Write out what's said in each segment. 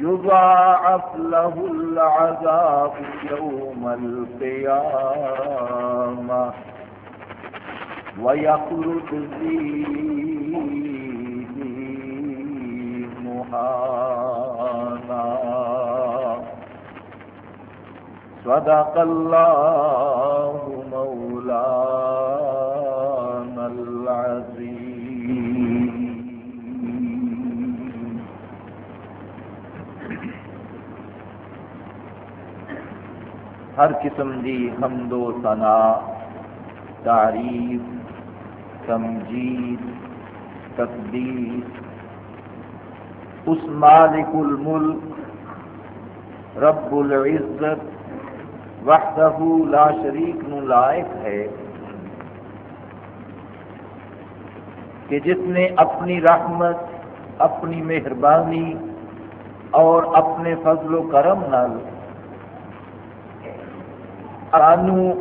يضاعف له العذاب يوم القيامة ويخلد فيه مهانا. صدق الله مولانا ہر قسم دی حمد و ثنا، تعریف، تمجید، تقدیر۔ اس مالک الملک، رب العزت، وحدہ لا شریک نو لائق ہے۔ کہ جس نے اپنی رحمت، اپنی مہربانی اور اپنے فضل و کرم نال سانو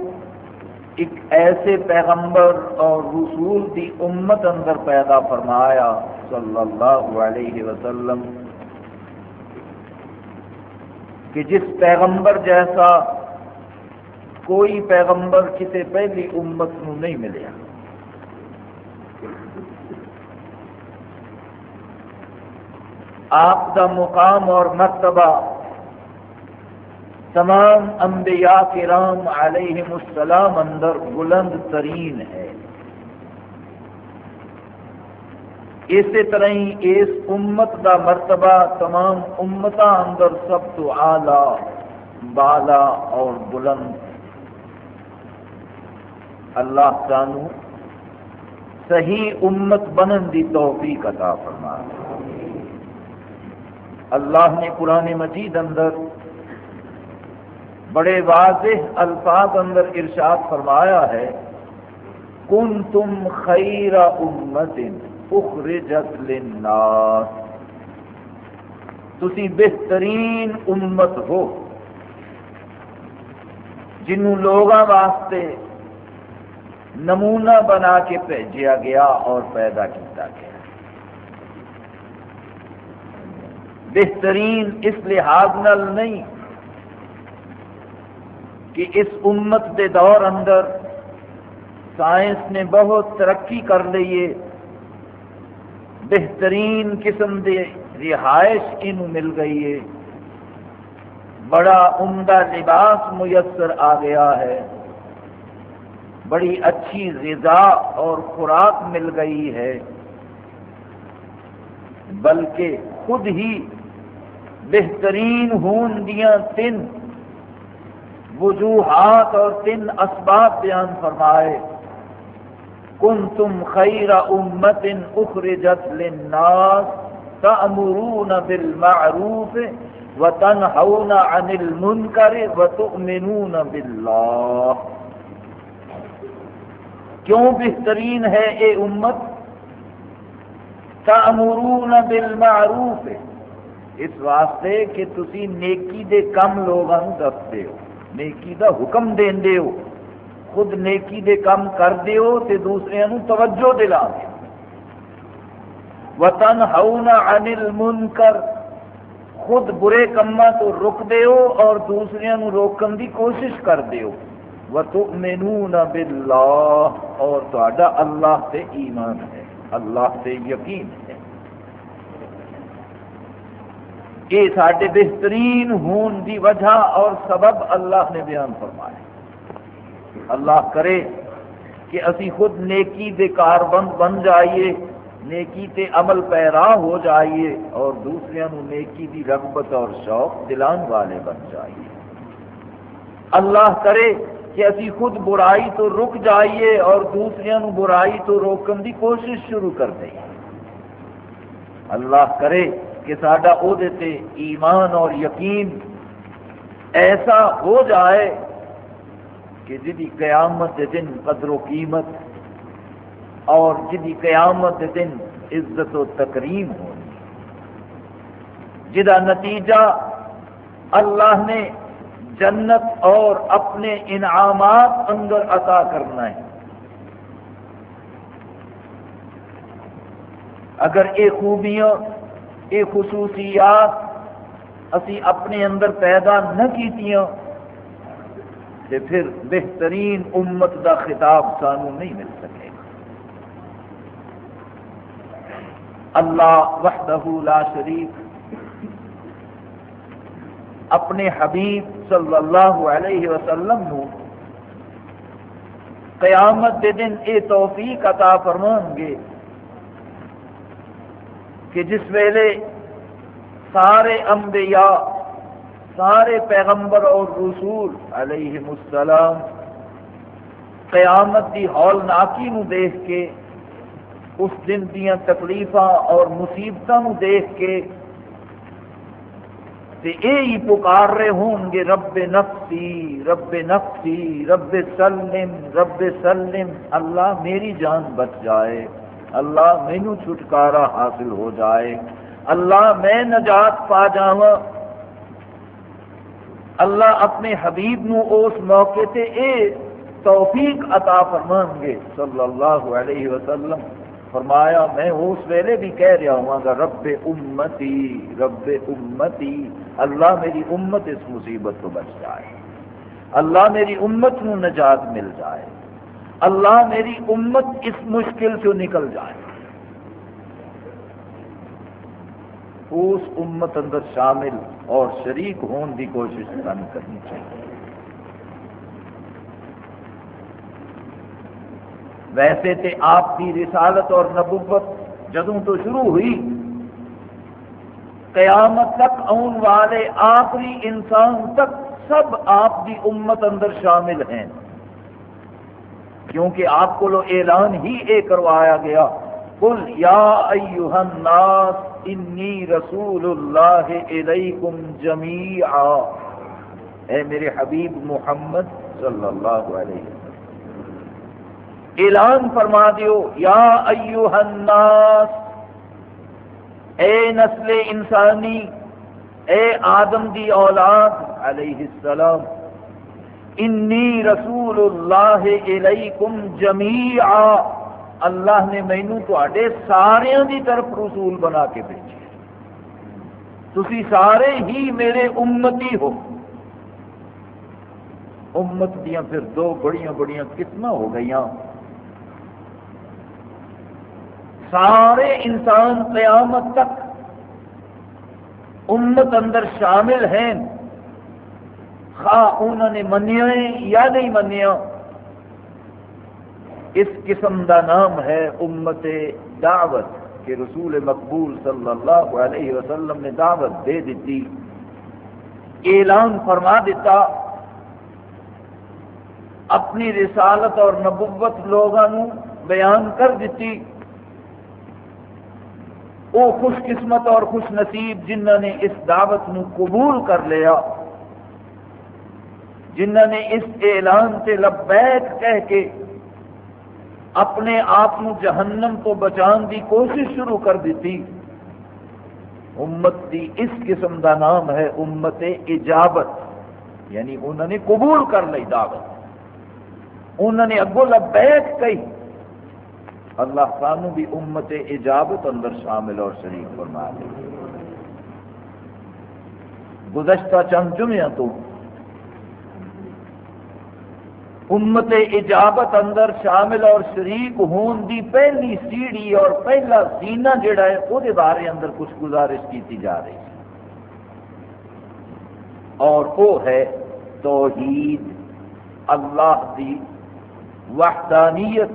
ایک ایسے پیغمبر اور رسول دی امت اندر پیدا فرمایا صلی اللہ علیہ وسلم کہ جس پیغمبر جیسا کوئی پیغمبر کسی پہلی امت نو نہیں ملیا آپ کا مقام اور مرتبہ تمام انبیاء کرام علیہ السلام اندر بلند ترین ہے۔ اسی طرح ہی اس امت کا مرتبہ تمام امت اندر سب تو آلہ بالا اور بلند۔ اللہ سانو صحیح امت بنن دی توفیق عطا فرما اللہ نے قرآن مجید اندر بڑے واضح الفاظ اندر ارشاد فرمایا ہے کن تم خیر امت اخرجت للناس. تسی بہترین امت ہو جنہوں لوگوں واسطے نمونہ بنا کے بھیجا گیا اور پیدا کیا گیا۔ بہترین اس لحاظ نل نہیں کہ اس امت دے دور اندر سائنس نے بہت ترقی کر لیے بہترین قسم دے رہائش ان مل گئی ہے۔ بڑا عمدہ لباس میسر آ گیا ہے۔ بڑی اچھی غذا اور خوراک مل گئی ہے۔ بلکہ خود ہی بہترین ہون دیاں تین وجوہات اور تین اسباب بیان فرمائے۔ کن تم خیر امت اخرجت للناس تأمرون بالمعروف وتنحون عن المنکر وتؤمنون باللہ۔ کیوں بہترین ہے اے امت؟ تأمرون بالمعروف۔ اس واسطے کہ تسی نیکی دے کم لوگوں دستے ہو۔ نیکی دا حکم دے ہو۔ خود نیکی دے کم کر دیو تے دوسرے نو توجہ دلا دے۔ وطن ہاؤنا انل منکر خود برے کما تو رک دیو اور دوسرے نو روکن دی کوشش کر دیو وتؤمنون باللہ اور تو اللہ تے ایمان ہے۔ اللہ تے یقین ہے۔ یہ سارے بہترین ہون دی وجہ اور سبب اللہ نے بیان فرمایا۔ اللہ کرے کہ اسی خود نیکی دے کار بند بن جائیے، نیکی تے عمل پیرا ہو جائیے اور دوسرے نیکی دی رغبت اور شوق دلان والے بن جائیے۔ اللہ کرے کہ اسی خود برائی تو رک جائیے اور دوسرے برائی تو روکن دی کوشش شروع کر دیں اللہ کرے کہ سڈا وہ ایمان اور یقین ایسا ہو جائے کہ جی قیامت کے دن قدر و قیمت اور جی قیامت کے دن عزت و تکریم ہو جہاں نتیجہ اللہ نے جنت اور اپنے انعامات اندر عطا کرنا ہے۔ اگر یہ خوبیاں یہ خصوصیات، اسی اپنے اندر پیدا نہ کیتیاں تو پھر بہترین امت دا خطاب سانو نہیں مل سکے۔ گا اللہ وحدہ لا شریف اپنے حبیب صلی اللہ علیہ وسلم نو قیامت دے دن اے توفیق عطا فرمان گے۔ کہ جس ویلے سارے انبیاء، سارے پیغمبر اور رسول علیہ السلام قیامت کی ہول ناکی نو دیکھ کے، اس دن دیا تکلیف اور مصیبتوں دیکھ کے تے اے ہی پکار رہے ہوں گے، رب نفسی رب نفسی، رب سلم رب سلم، اللہ میری جان بچ جائے۔ اللہ مینو چھٹکارا حاصل ہو جائے۔ اللہ میں نجات پا جاوا اللہ اپنے حبیب نو اس موقع تے اے توفیق عطا فرمان گے۔ صلی اللہ علیہ وسلم فرمایا، میں اس ویلے بھی کہہ رہا ہوں گا رب امتی رب امتی، اللہ میری امت اس مصیبت کو بچ جائے۔ اللہ میری امت نو نجات مل جائے۔ اللہ میری امت اس مشکل سے نکل جائے۔ اس امت اندر شامل اور شریک ہون کی کوشش کرنی چاہیے۔ ویسے تے آپ کی رسالت اور نبوت جدوں تو شروع ہوئی، قیامت تک آن والے آخری انسان تک سب آپ کی امت اندر شامل ہیں۔ کیونکہ آپ کو اعلان ہی اے کروایا گیا۔ قل یا ایوہ الناس، انی رسول اللہ علیکم جمیعا۔ اے میرے حبیب محمد صلی اللہ علیہ وسلم۔ اعلان فرما دیو، یا ایوہ الناس، اے نسل انسانی، اے آدم دی اولاد علیہ السلام۔ انی رسول اللہ علیکم جمیعا۔ اللہ نے مینو تے سارے دی طرف رسول بنا کے بھیجے۔ تھی سارے ہی میرے امتی ہو۔ امت دیا پھر دو بڑیاں بڑیاں قسم ہو گئی سارے انسان قیامت تک امت اندر شامل ہیں۔ خواہ انہوں نے منیا یا نہیں منیا اس قسم دا نام ہے امت دعوت کہ رسول مقبول صلی اللہ علیہ وسلم نے دعوت دے دیتی۔ اعلان فرما دیتا۔ اپنی رسالت اور نبوت لوگوں بیان کر دیتی۔ وہ خوش قسمت اور خوش نصیب جنہوں نے اس دعوت نو قبول کر لیا۔ جنہوں نے اس اعلان سے لبیک کہہ کے اپنے آپ جہنم کو بچان دی کوشش شروع کر دیتی۔ امت دی اس قسم دا نام ہے امت اجابت یعنی انہوں نے قبول کر لی دعوت۔ انہوں نے اگو لبیک کہی۔ اللہ سانو بھی امت اجابت اندر شامل اور شریف فرما دے۔ گزشتہ چند جمعہ تو امت اجابت اندر شامل اور شریک ہون دی پہلی سیڑھی اور پہلا سینہ جڑا ہے وہ بارے اندر کچھ گزارش کی جا رہی ہے۔ اور وہ ہے توحید، اللہ دی وحدانیت،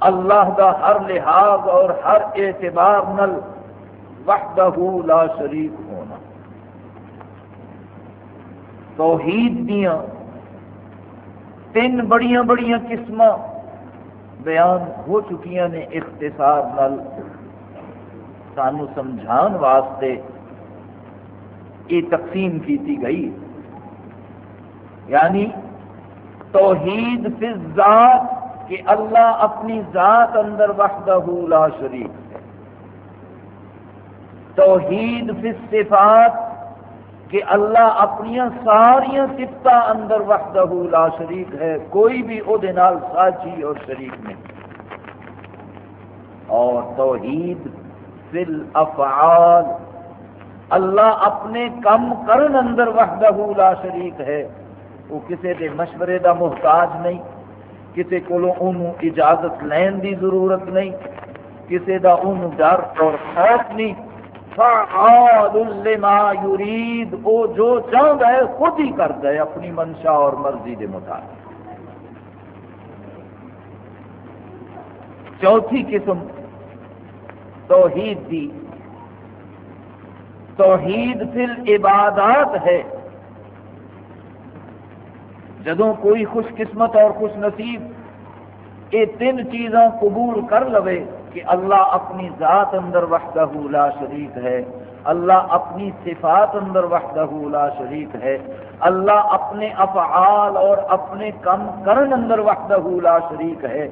اللہ دا ہر لحاظ اور ہر اعتبار نل وحدہ لا شریک ہونا۔ توحید دیاں تین بڑیاں بڑیاں قسم بیان ہو چکی نے اختصار نل سانو سمجھان واسطے یہ تقسیم کیتی گئی۔ یعنی توحید فی ذات کہ اللہ اپنی ذات اندر وحدہ لا شریک ہے۔ توحید فی صفات کہ اللہ اپنی ساری سفت اندر وحدہ لا شریک ہے، کوئی بھی وہ ساچی اور شریک نہیں۔ اور توحید فی الافعال، اللہ اپنے کم کرن اندر وحدہ لا شریک ہے۔ وہ کسی کے مشورے دا محتاج نہیں کسی کو اجازت لین دی ضرورت نہیں کسی دا انہوں ڈر اور خوف نہیں۔ فعال لما یرید او جو چاہتا ہے خود ہی کرتا ہے، اپنی منشا اور مرضی کے مطابق۔ چوتھی قسم توحید دی۔ توحید فل عبادات ہے۔ جدو کوئی خوش قسمت اور خوش نصیب، یہ تین چیزاں قبول کر لوے۔ کہ اللہ اپنی ذات اندر وحدہ لا شریک ہے، اللہ اپنی صفات اندر وحدہ لا شریک ہے، اللہ اپنے افعال اور اپنے کم کرن اندر وحدہ لا شریک ہے۔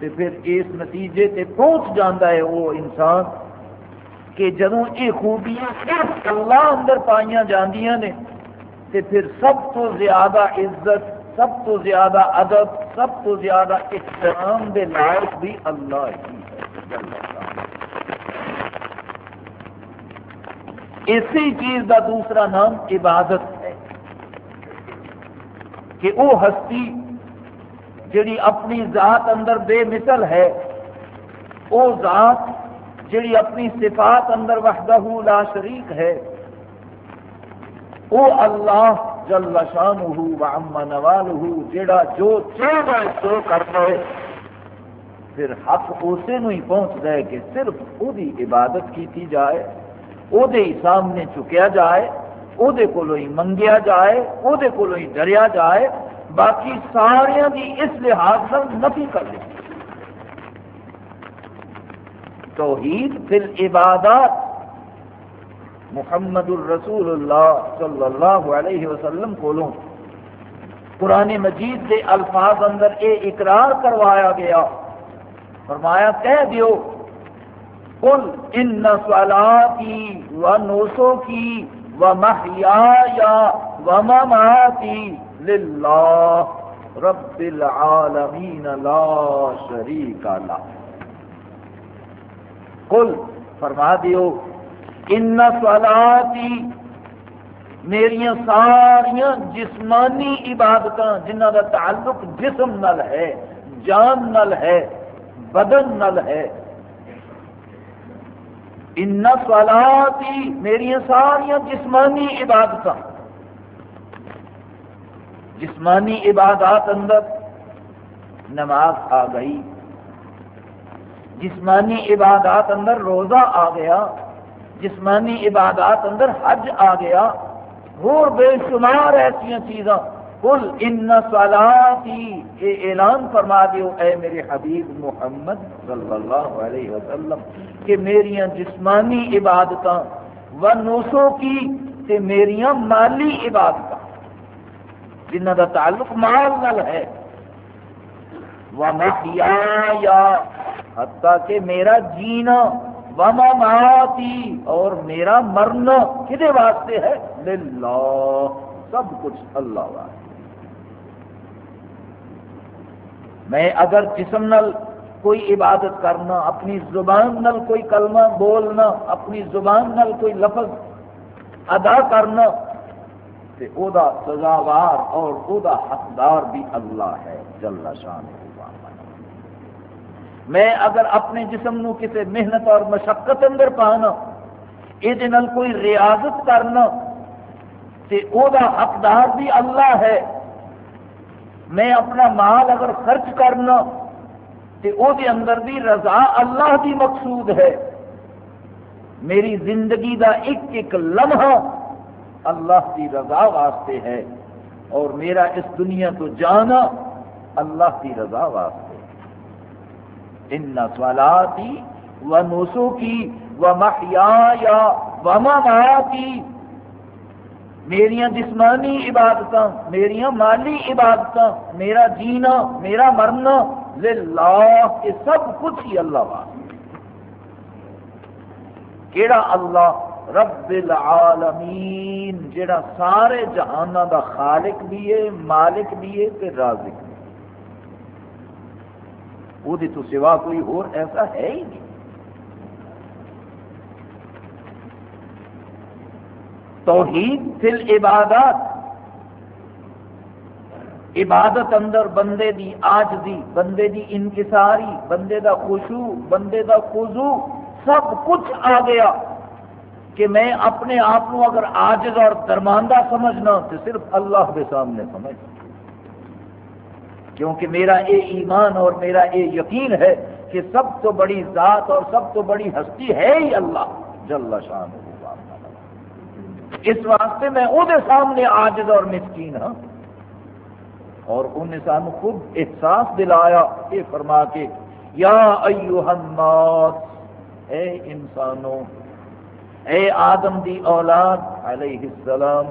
تو پھر اس نتیجے تے پہنچ جاتا ہے وہ انسان کہ جدو یہ خوبیاں صرف اللہ اندر پائیاں جاندیاں نے، تے پھر سب تو زیادہ عزت سب تو زیادہ ادب، سب تو زیادہ احترام دے لائق بھی اللہ ہی ہے۔ اسی چیز کا دوسرا نام عبادت ہے کہ وہ ہستی جڑی اپنی ذات اندر بے مثل ہے وہ ذات جڑی اپنی صفات اندر وحدہ لا شریک ہے وہ اللہ جل شانہ و عم نوالہ جڑا جو چاہتا ہے سو کرتا ہے پھر حق اسے نو ہی پہنچ ہے کہ صرف وہ عبادت کی جائے وہ سامنے چکیا جائے وہ ہی منگیا جائے وہ ہی ڈریا جائے۔ باقی سارے دی اس لحاظ سے نفی کر لی توحید پھر عبادات محمد الرسول اللہ صلی اللہ علیہ وسلم کو قرآن مجید کے الفاظ اندر اے اقرار کروایا گیا۔ فرمایا، کہہ دیو، قل ان سوالاتی و نوسو کی و محیا و مماتی للہ رب العالمین لا شریک لا قل، فرما دیو ان سوالاتی میری ساریا جسمانی عبادت جنہ کا تعلق جسم نل ہے، جان نل ہے، بدن نل ہے۔ ان سوالاتی میری ساریا جسمانی عبادت جسمانی عبادات اندر نماز آ گئی۔ جسمانی عبادات اندر روزہ آ گیا۔ جسمانی عبادات اندر حج آ گیا۔ اور بے شمار ایسا چیزاں۔ کل ان سوالاتی یہ اعلان فرما دیو، اے میرے حبیب محمد صلی اللہ علیہ وسلم، کہ میری جسمانی عبادت و نوسوں کی تے میری مالی عبادت جنہ کا تعلق مال نل ہے۔ وہ یا حتیٰ کہ میرا جینا وما ماتی اور میرا مرنا کدے واسطے ہے؟ للہ، سب کچھ اللہ واسطے۔ میں اگر جسم نل کوئی عبادت کرنا، اپنی زبان نل کوئی کلمہ بولنا، اپنی زبان نل کوئی لفظ ادا کرنا تو او دا سزاوار اور او دا حقدار بھی اللہ ہے، جل شان ہے میں اگر اپنے جسم نو کسی محنت اور مشقت اندر پانا یہ کوئی ریاضت کرنا، تے او دا حقدار بھی اللہ ہے۔ میں اپنا مال اگر خرچ کرنا، تے او دے اندر بھی رضا اللہ دی مقصود ہے۔ میری زندگی دا ایک ایک لمحہ اللہ کی رضا واسطے ہے۔ اور میرا اس دنیا تو جانا اللہ کی رضا واسطے ان سوالاتی و نسو کی و محیا و مماتی میرا جسمانی عبادت میرا مالی عبادت میرا جینا، میرا مرنا، للہ یہ سب کچھ ہی اللہ کیڑا اللہ رب العالمین جڑا سارے جہانوں دا خالق بھی ہے، مالک بھی ہے رازق بھی وہ تو سوا کوئی اور ایسا ہے ہی نہیں توحید فل عبادات عبادت اندر بندے دی آج دی بندے دی انکساری بندے دا خوشو بندے دا خوضو سب کچھ آ گیا کہ میں اپنے آپ کو اگر آجز اور درماندہ سمجھنا تو صرف اللہ کے سامنے سمجھ کیونکہ میرا یہ ایمان اور میرا یہ یقین ہے کہ سب تو بڑی ذات اور سب تو بڑی ہستی ہے ہی اللہ جل شان اس واسطے میں وہ سامنے آجز اور مسکین ہاں. اور انہیں سانو خود احساس دلایا، یہ فرما کے، یا ایوہ الناس، اے انسانوں، اے آدم دی اولاد علیہ السلام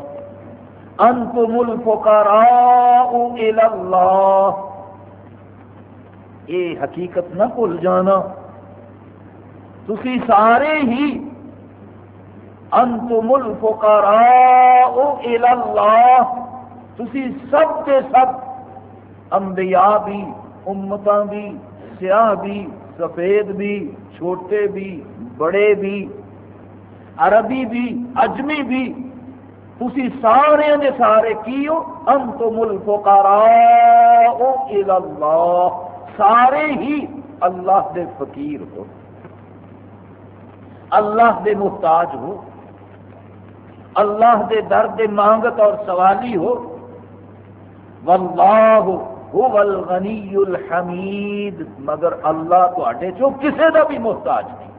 انتم الفقراء الاللہ یہ حقیقت نہ بھول جانا۔ تسی سارے ہی انتم الفقراء الاللہ تسی سب کے سب انبیاء بھی، امتاں بھی، سیاہ بھی، سفید بھی، چھوٹے بھی، بڑے بھی، عربی بھی، اجمی بھی تھی سارے دے سارے کی ہو انتم الفقراء اللہ سارے ہی اللہ دے فقیر ہو۔ اللہ دے محتاج ہو۔ اللہ دے درد مانگت اور سوالی ہو۔ واللہ هو الغنی الحمید۔ مگر اللہ تے چو کسے دا بھی محتاج نہیں۔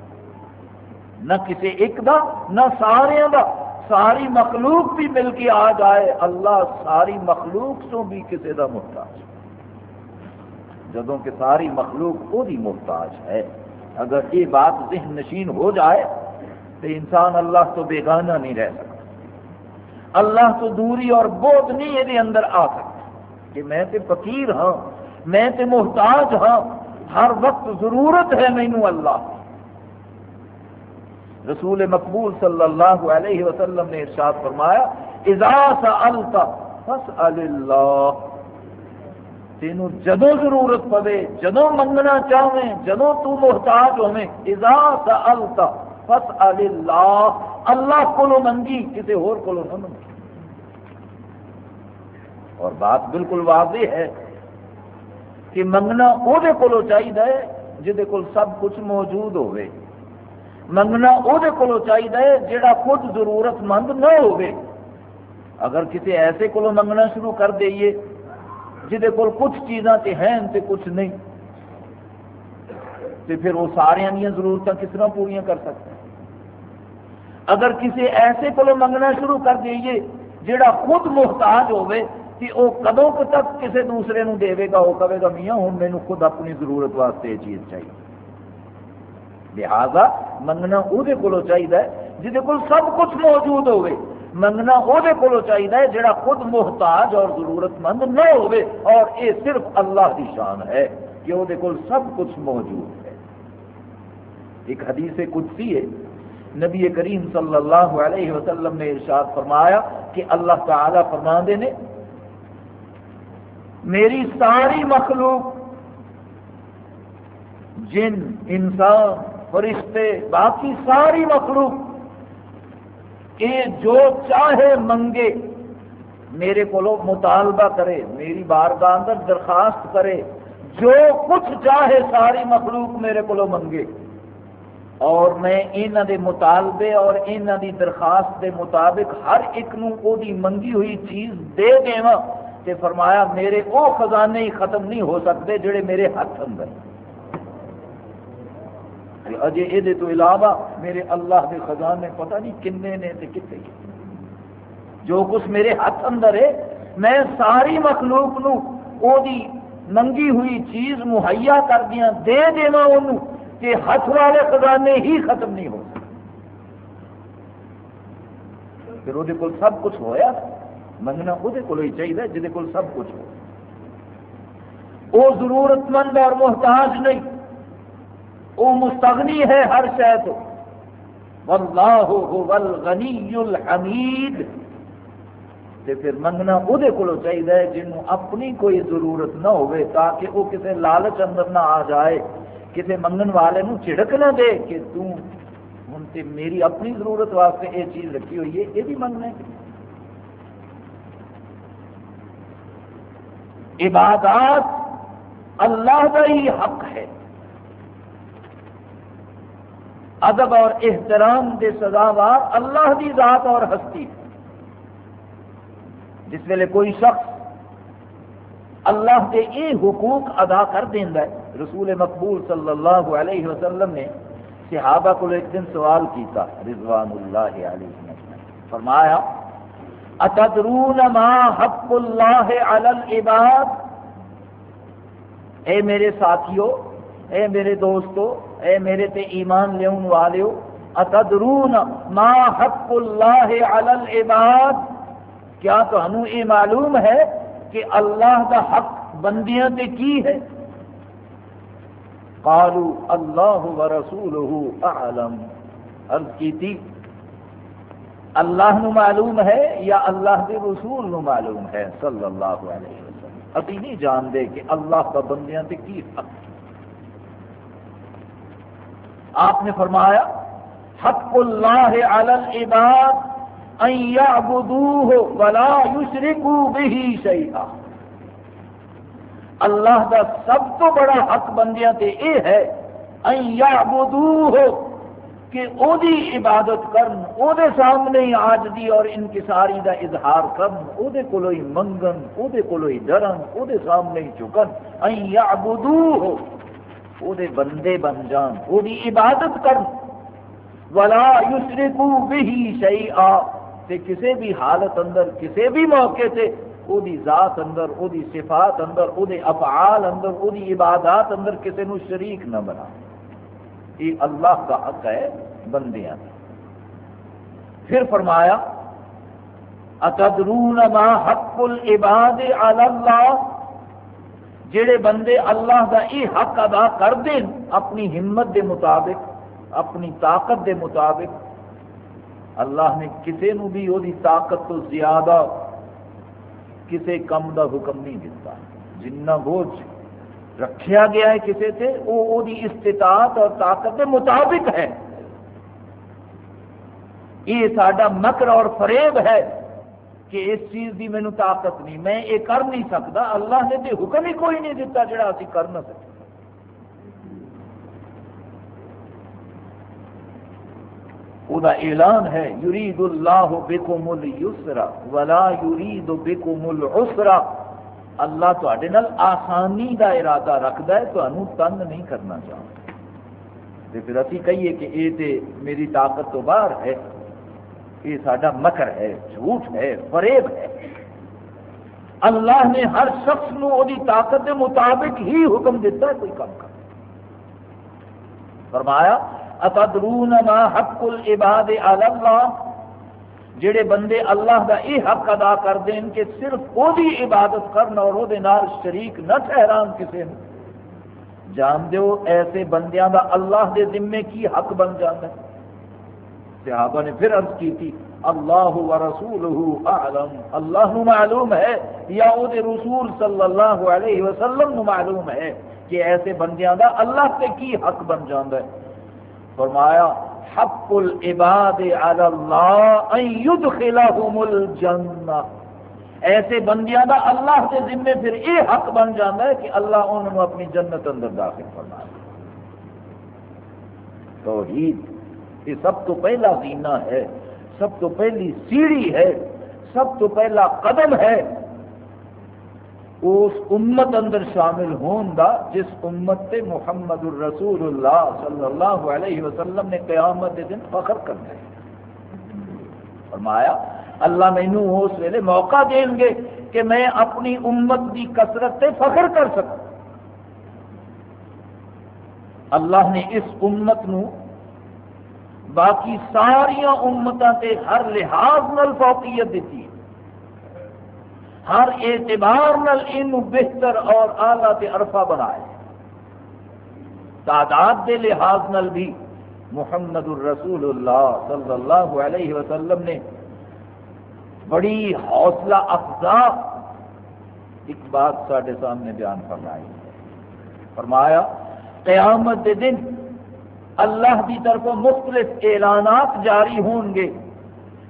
نہ کسی ایک دا، نہ سارے دا۔ ساری مخلوق بھی مل کے آ جائے، اللہ ساری مخلوق تو بھی کسی دا محتاج جدوں کہ ساری مخلوق وہ محتاج ہے۔ اگر یہ بات ذہن نشین ہو جائے تو انسان اللہ تو بیگانہ نہیں رہ سکتا۔ اللہ تو دوری اور بوجھ نہیں یہ اندر آ سکتا۔ کہ میں تے فقیر ہاں میں تے محتاج ہاں ہر وقت ضرورت ہے مینو اللہ رسول مقبول صلی اللہ علیہ وسلم نے ارشاد فرمایا، اذا سألت فاسأل اللہ تینوں جدو ضرورت پوے جدو منگنا چاہے جدو تو محتاج ہوے اذا سألت فاسأل اللہ اللہ کو منگی کسی اور کو نہ منگی۔ اور بات بالکل واضح ہے کہ منگنا وہ چاہیے جہد کول سب کچھ موجود ہوئے منگنا وہ چاہیے جڑا خود ضرورت مند نہ ہو اگر کسی ایسے کو منگنا شروع کر دئیے جہد کول کچھ چیزاں تے ہیں تے کچھ نہیں۔ تو پھر وہ سارے دیا ضرورت کس طرح پوریا کر سکتے اگر کسی ایسے کو منگنا شروع کر دئیے جڑا خود محتاج ہوئے کہ وہ کدوں تک کسی دوسرے نو دے گا وہ کہے گا میاں ہوں مینو خود اپنی ضرورت واسطے یہ چیز چاہیے۔ لہذا منگنا وہ چاہیے جہد کو سب کچھ موجود ہوئے، منگنا وہ چاہیے جڑا خود محتاج اور ضرورت مند نہ ہوئے، اور یہ صرف اللہ کی شان ہے کہ وہ سب کچھ موجود ہے۔ ایک حدیث قدسی ہے، نبی کریم صلی اللہ علیہ وسلم نے ارشاد فرمایا کہ اللہ تعالی فرما نے، میری ساری مخلوق، جن، انسان فرشتے باقی ساری مخلوق یہ جو چاہے منگے، میرے کو مطالبہ کرے، میری بارگاہ اندر درخواست کرے، جو کچھ چاہے ساری مخلوق میرے کو منگے۔ اور میں انہوں دے مطالبے اور انہوں دی درخواست دے مطابق ہر ایک نو دی منگی ہوئی چیز دے دیواں فرمایا میرے وہ خزانے ہی ختم نہیں ہو سکتے جڑے میرے ہاتھ اندر اجے یہ تو علاوہ میرے اللہ کے خزانے پتہ نہیں کنے نے تے کتنے جو کچھ میرے ہاتھ اندر ہے، میں ساری مخلوق نو او دی منگی ہوئی چیز مہیا کر دیا دے دینا انہوں کہ ہاتھ والے خزانے ہی ختم نہیں ہو پھر وہ سب کچھ ہوا منگنا وہ ہی چاہیے جہد کو سب کچھ ہو۔ وہ ضرورت مند اور محتاج نہیں۔ وہ مستغنی ہے ہر شہ تو۔ واللہ هو الغنی الحمید۔ تے پھر منگنا وہ چاہیے جنہوں اپنی کوئی ضرورت نہ ہو تاکہ وہ کسی لالچ اندر نہ آ جائے کسی منگن والے نو چھڑک نہ دے کہ توں ہوں تے میری اپنی ضرورت واسطے یہ چیز رکھی ہوئی ہے یہ بھی منگنا عبادات اللہ کا ہی حق ہے۔ ادب اور احترام کے سزاوار اللہ کی ذات اور ہستی جس ویلے کوئی شخص اللہ کے یہ حقوق ادا کر دینا ہے، رسول مقبول صلی اللہ علیہ وسلم نے صحابہ کو ایک دن سوال کیتا، رضوان اللہ علیہ فرمایا، اتدرون ما حق اللہ علی العباد؟ اے میرے ساتھیوں اے میرے دوستو اے میرے تے ایمان لیون والیو، اتدرون ما حق اللہ علی العباد؟ کیا تو ہمیں یہ معلوم ہے کہ اللہ کا حق بندیاں تے کی ہے؟ قالوا اللہ ورسولہ اعلم۔ عرض کی تھی، اللہ نو معلوم ہے یا اللہ کے رسول نو معلوم ہے؟ صلی اللہ علیہ وسلم۔ ابھی نہیں جانتے کہ اللہ کا بندیاں تے کی حق۔ آپ نے فرمایا، حق اللہ علی العباد ان یعبدوه ولا یشرکوا به شیئا اللہ دا سب تو بڑا حق بندیاں تے اے ہے ان یعبدوه کہ او دی عبادت کرن، او دے سامنے ہی عاجزی اور انکساری دا اظہار کرن، او دے کولو ہی منگن، او دے کولو ہی ڈرن، او دے سامنے ہی چکن ان یعبدوه وہ بندے بن جان وہ عبادت کر۔ ولا یشرکو بھی شیئا۔ تے کسی بھی حالت اندر کسی بھی موقع سے وہ ذات اندر وہ صفات اندر وہ افعال اندر وہ عبادات اندر کسی نو شریک نہ بنا۔ یہ اللہ کا حق ہے بندیاں پھر فرمایا، اتدرون ما حق العباد علی اللہ جڑے بندے اللہ کا یہ حق ادا کر دیں اپنی ہمت دے مطابق، اپنی طاقت دے مطابق۔ اللہ نے کسی نو بھی وہ طاقت تو زیادہ کسی کم دا حکم نہیں دیتا جنہ بوجھ رکھیا گیا ہے کسی سے وہ استطاعت اور طاقت کے مطابق ہے۔ یہ سارا مکر اور فریب ہے۔ کہ اس چیز کی مینو طاقت نہیں، میں یہ کر نہیں سکتا۔ اللہ نے تو حکم ہی کوئی نہیں دیتا جڑا اسی کر نہ سکتے وہ اعلان ہے، یرید اللہ بکم السرا ولا یرید بکم العسرا اللہ تے آسانی کا ارادہ رکھتا ہے تو تنگ نہیں کرنا چاہتا۔ پھر ابھی کہیے کہ یہ میری طاقت تو باہر ہے۔ یہ سارا مکر ہے، جھوٹ ہے، فریب ہے۔ اللہ نے ہر شخص نو طاقت کے مطابق ہی حکم دیتا ہے، کوئی کام کر۔ فرمایا، اتدرون ما حق العباد علی اللہ؟ جڑے بندے اللہ کا یہ حق ادا کر دیں کہ صرف وہ عبادت کرنا اور وہ شریک نہ ٹھہران کسی نے جان دیو، ایسے بندیاں دا اللہ دے ذمے کی حق بن جاتا ہے۔ صحابہ نے پھر عرض کی تھی، اللہ و رسول اعلم. اللہ معلوم ہے یا او دے رسول صلی اللہ علیہ وسلم معلوم ہے کہ ایسے بندیاں دا اللہ سے کی حق بن جاندہ ہے۔ فرمایا، حق العباد علی اللہ ان یدخلہم الجنہ. ایسے بندیاں دا اللہ سے ذمہ پھر یہ حق بن جاندہ ہے کہ اللہ انہوں اپنی جنت اندر داخل فرمائے توحید یہ سب تو پہلا زینہ ہے، سب تو پہلی سیڑھی ہے، سب تو پہلا قدم ہے۔ اس امت اندر شامل ہون دا، جس امت محمد الرسول اللہ صلی اللہ علیہ وسلم نے قیامت دن فخر کرنا ہے فرمایا، اللہ مینو اس ویلے موقع دیں گے کہ میں اپنی امت کی کثرت سے فخر کر سکوں۔ اللہ نے اس امت نو باقی ساریا امتوں سے ہر لحاظ نل فوقیت دیتی ہے ہر اعتبار نل بہتر اور آلہ تے عرفہ بنائے۔ تعداد دے لحاظ نل بھی محمد الرسول اللہ صلی اللہ علیہ وسلم نے بڑی حوصلہ افزا ایک بات سارے سامنے بیان فرمائی۔ فرمایا، قیامت دے دن اللہ کی طرف مختلف اعلانات جاری ہون گے۔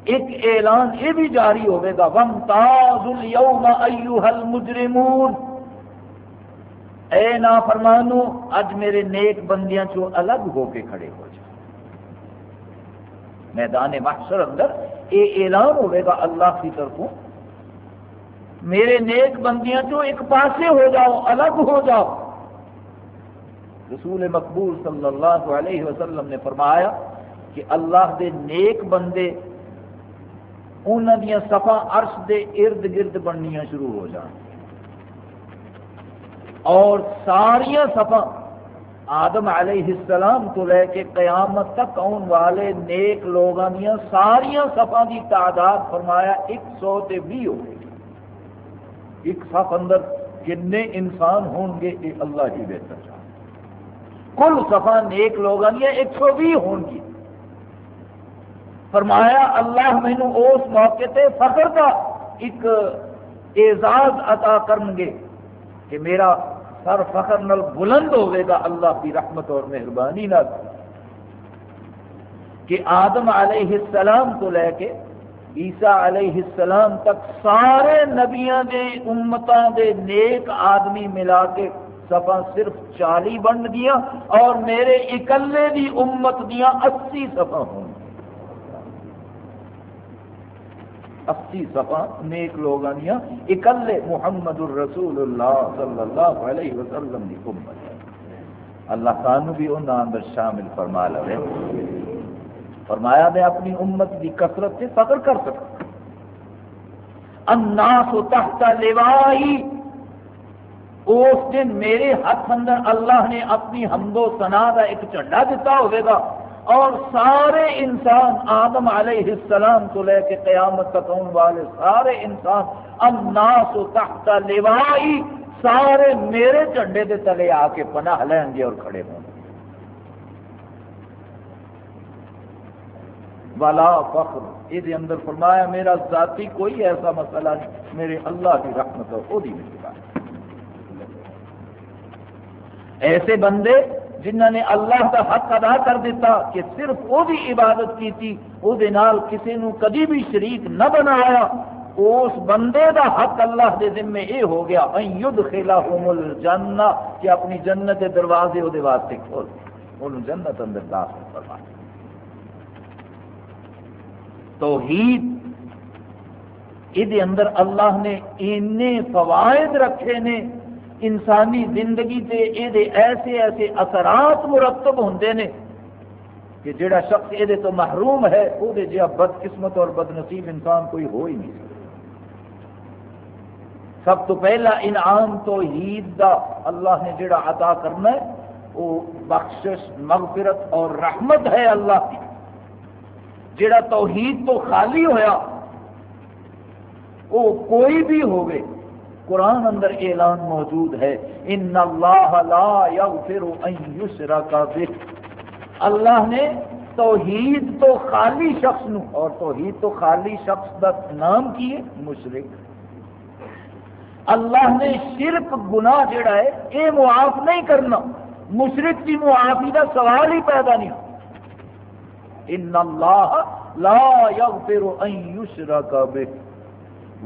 ایک اعلان یہ بھی جاری ہوئے گا وم تاز المجرمون اے نا فرمانو اج میرے نیک بندیاں چو الگ ہو کے کھڑے ہو جائے میدان محشر اندر یہ اعلان ہوئے گا اللہ کی طرفوں میرے نیک بندیاں چو ایک پاسے ہو جاؤ، الگ ہو جاؤ۔ رسول مقبول صلی اللہ علیہ وسلم نے فرمایا کہ اللہ دے نیک بندے انہوں دیا سفا عرش دے ارد گرد بننیا شروع ہو جان۔ اور ساریا سفا آدم علیہ السلام کو لے کے قیامت تک آن والے نیک لوگوں دیا ساریا سفا کی تعداد فرمایا ایک سو تے بھی ہو گئی ایک صف اندر کنے انسان ہون گے یہ اللہ ہی بہتر۔ کل سفا نیک لوگوں دیا ایک سو بھی ہون گی فرمایا، اللہ مینو اس موقع تے فخر کا ایک اعزاز عطا کرن گے کہ میرا سر فخر نل بلند ہوئے گا۔ اللہ کی رحمت اور مہربانی نال۔ کہ آدم علیہ السلام کو لے کے عیسیٰ علیہ السلام تک سارے نبیاں دے، امتاں دے نیک آدمی ملا کے سفا صرف چالی بن گیا اور میرے اکلے دی امت دیا اسی سفا ہوں۔ اسی سفا نیک لوگ اکلے محمد الرسول اللہ صلی اللہ علیہ وسلم کی امت ہے۔ اللہ سانو بھی ان اندر شامل فرما لے فرمایا میں اپنی امت کی کثرت سے فخر کر سکتا الناس تحت لوائی اس دن میرے ہاتھ اندر اللہ نے اپنی حمد و سنا کا ایک جھنڈا دیتا ہوئے گا اور سارے انسان آدم علیہ السلام کو لے کے قیامت تک آنے والے سارے انسان الناس تحت لوائی سارے میرے جھنڈے دے تلے آ کے پناہ لیں گے اور کھڑے ہوں گے۔ والا فخر۔ یہ اندر فرمایا، میرا ذاتی کوئی ایسا مسئلہ نہیں، میرے اللہ کی رحمت ہو وہ ایسے بندے جنہ نے اللہ کا حق ادا کر دیتا کہ صرف وہ عبادت کی تھی، وہ کسی نو کدی بھی شریک نہ بنایا۔ اس بندے دا حق اللہ دے ذمے یہ ہو گیا ید الجنہ کہ اپنی جنت کے دروازے وہ واسطے کھول وہ جنت اندر داخل کروا توحید یہ اندر اللہ نے اینے فوائد رکھے نے انسانی زندگی سے یہ ایسے ایسے اثرات مرتب ہوتے ہیں کہ جڑا شخص یہ تو محروم ہے وہ جہاں بد قسمت اور بد نصیب انسان کوئی ہو ہی نہیں سکتا۔ سب تو پہلا انعام تو عید دا اللہ نے جڑا عطا کرنا ہے وہ بخشش، مغفرت اور رحمت ہے اللہ کی۔ جڑا توحید تو خالی ہویا وہ کوئی بھی ہوگی قرآن اندر اعلان موجود ہے، ان اللہ لا یغفر ان یشرک بہ اللہ نے توحید تو خالی شخص نو، اور توحید تو خالی شخص کا نام کی ہے، مشرک۔ اللہ نے شرک، گناہ جڑا ہے یہ معاف نہیں کرنا۔ مشرک کی معافی کا سوال ہی پیدا نہیں۔ ان اللہ لا یغفر ان یشرک بہ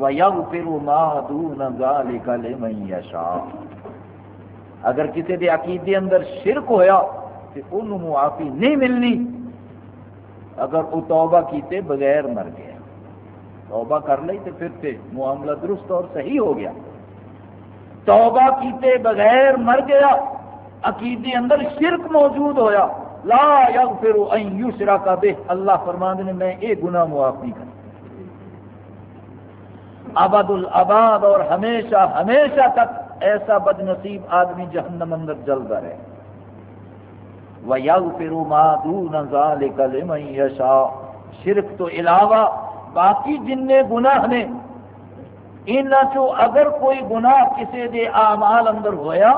وَيَغْفِرُ مَا دُونَ ذَلِكَ لِمَنْ يَشَاءُ۔ اگر کسی دے عقیدے اندر شرک ہویا تو انہوں معافی نہیں ملنی، اگر وہ توبہ کیتے بغیر مر گیا۔ توبہ کر لی تو پھر تے معاملہ درست اور صحیح ہو گیا۔ توبہ کیتے بغیر مر گیا، عقیدے اندر شرک موجود ہویا۔ لا یغفر ان یشرک به اللہ فرمان نے، میں یہ گناہ معاف نہیں کرتا۔ ابد الاباد اور ہمیشہ ہمیشہ تک ایسا بد نصیب آدمی جہنم اندر جلتا رہے وَيَغْفِرُ مَا دُونَ ذَلِكَ لِمَنْ يَشَاءُ۔ شرک تو علاوہ باقی جن گناہ نے۔ ان اگر کوئی گناہ کسی دے اعمال اندر ہویا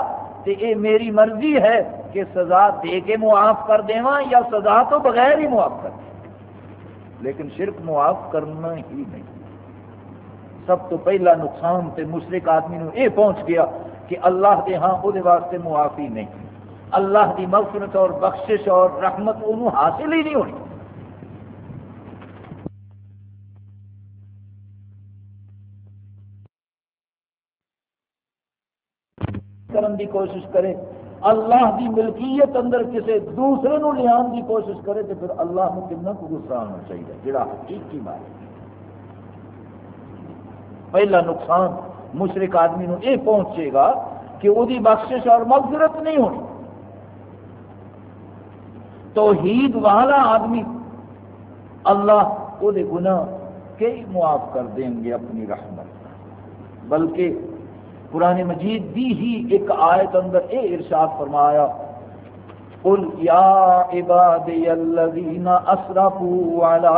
تو یہ میری مرضی ہے کہ سزا دے کے معاف کر دیواں یا سزا تو بغیر ہی معاف کر دیں لیکن شرک معاف کرنا ہی نہیں۔ سب تو پہلا نقصان تے مشرق آدمی نو یہ پہنچ گیا کہ اللہ دے ہاں وہ واسطے معافی نہیں۔ اللہ دی مغفرت اور بخشش اور رحمت انہوں حاصل ہی نہیں ہونی۔ کرن دی کوشش کرے۔ اللہ دی ملکیت اندر کسی دوسرے نو لیان دی کوشش کرے تو پھر اللہ کو کتنا کو غصہ آنا چاہیے، جڑا حقیقی مارے پہلا نقصان مشرق آدمی نو یہ پہنچے گا کہ وہ بخشش اور مغفرت نہیں ہونی۔ توحید والا آدمی اللہ وہ گناہ کئی معاف کر دیں گے اپنی رحمت۔ بلکہ قرآن مجید دی ہی ایک آیت اندر اے ارشاد فرمایا، قل یا عبادی الذین اسرفوا علی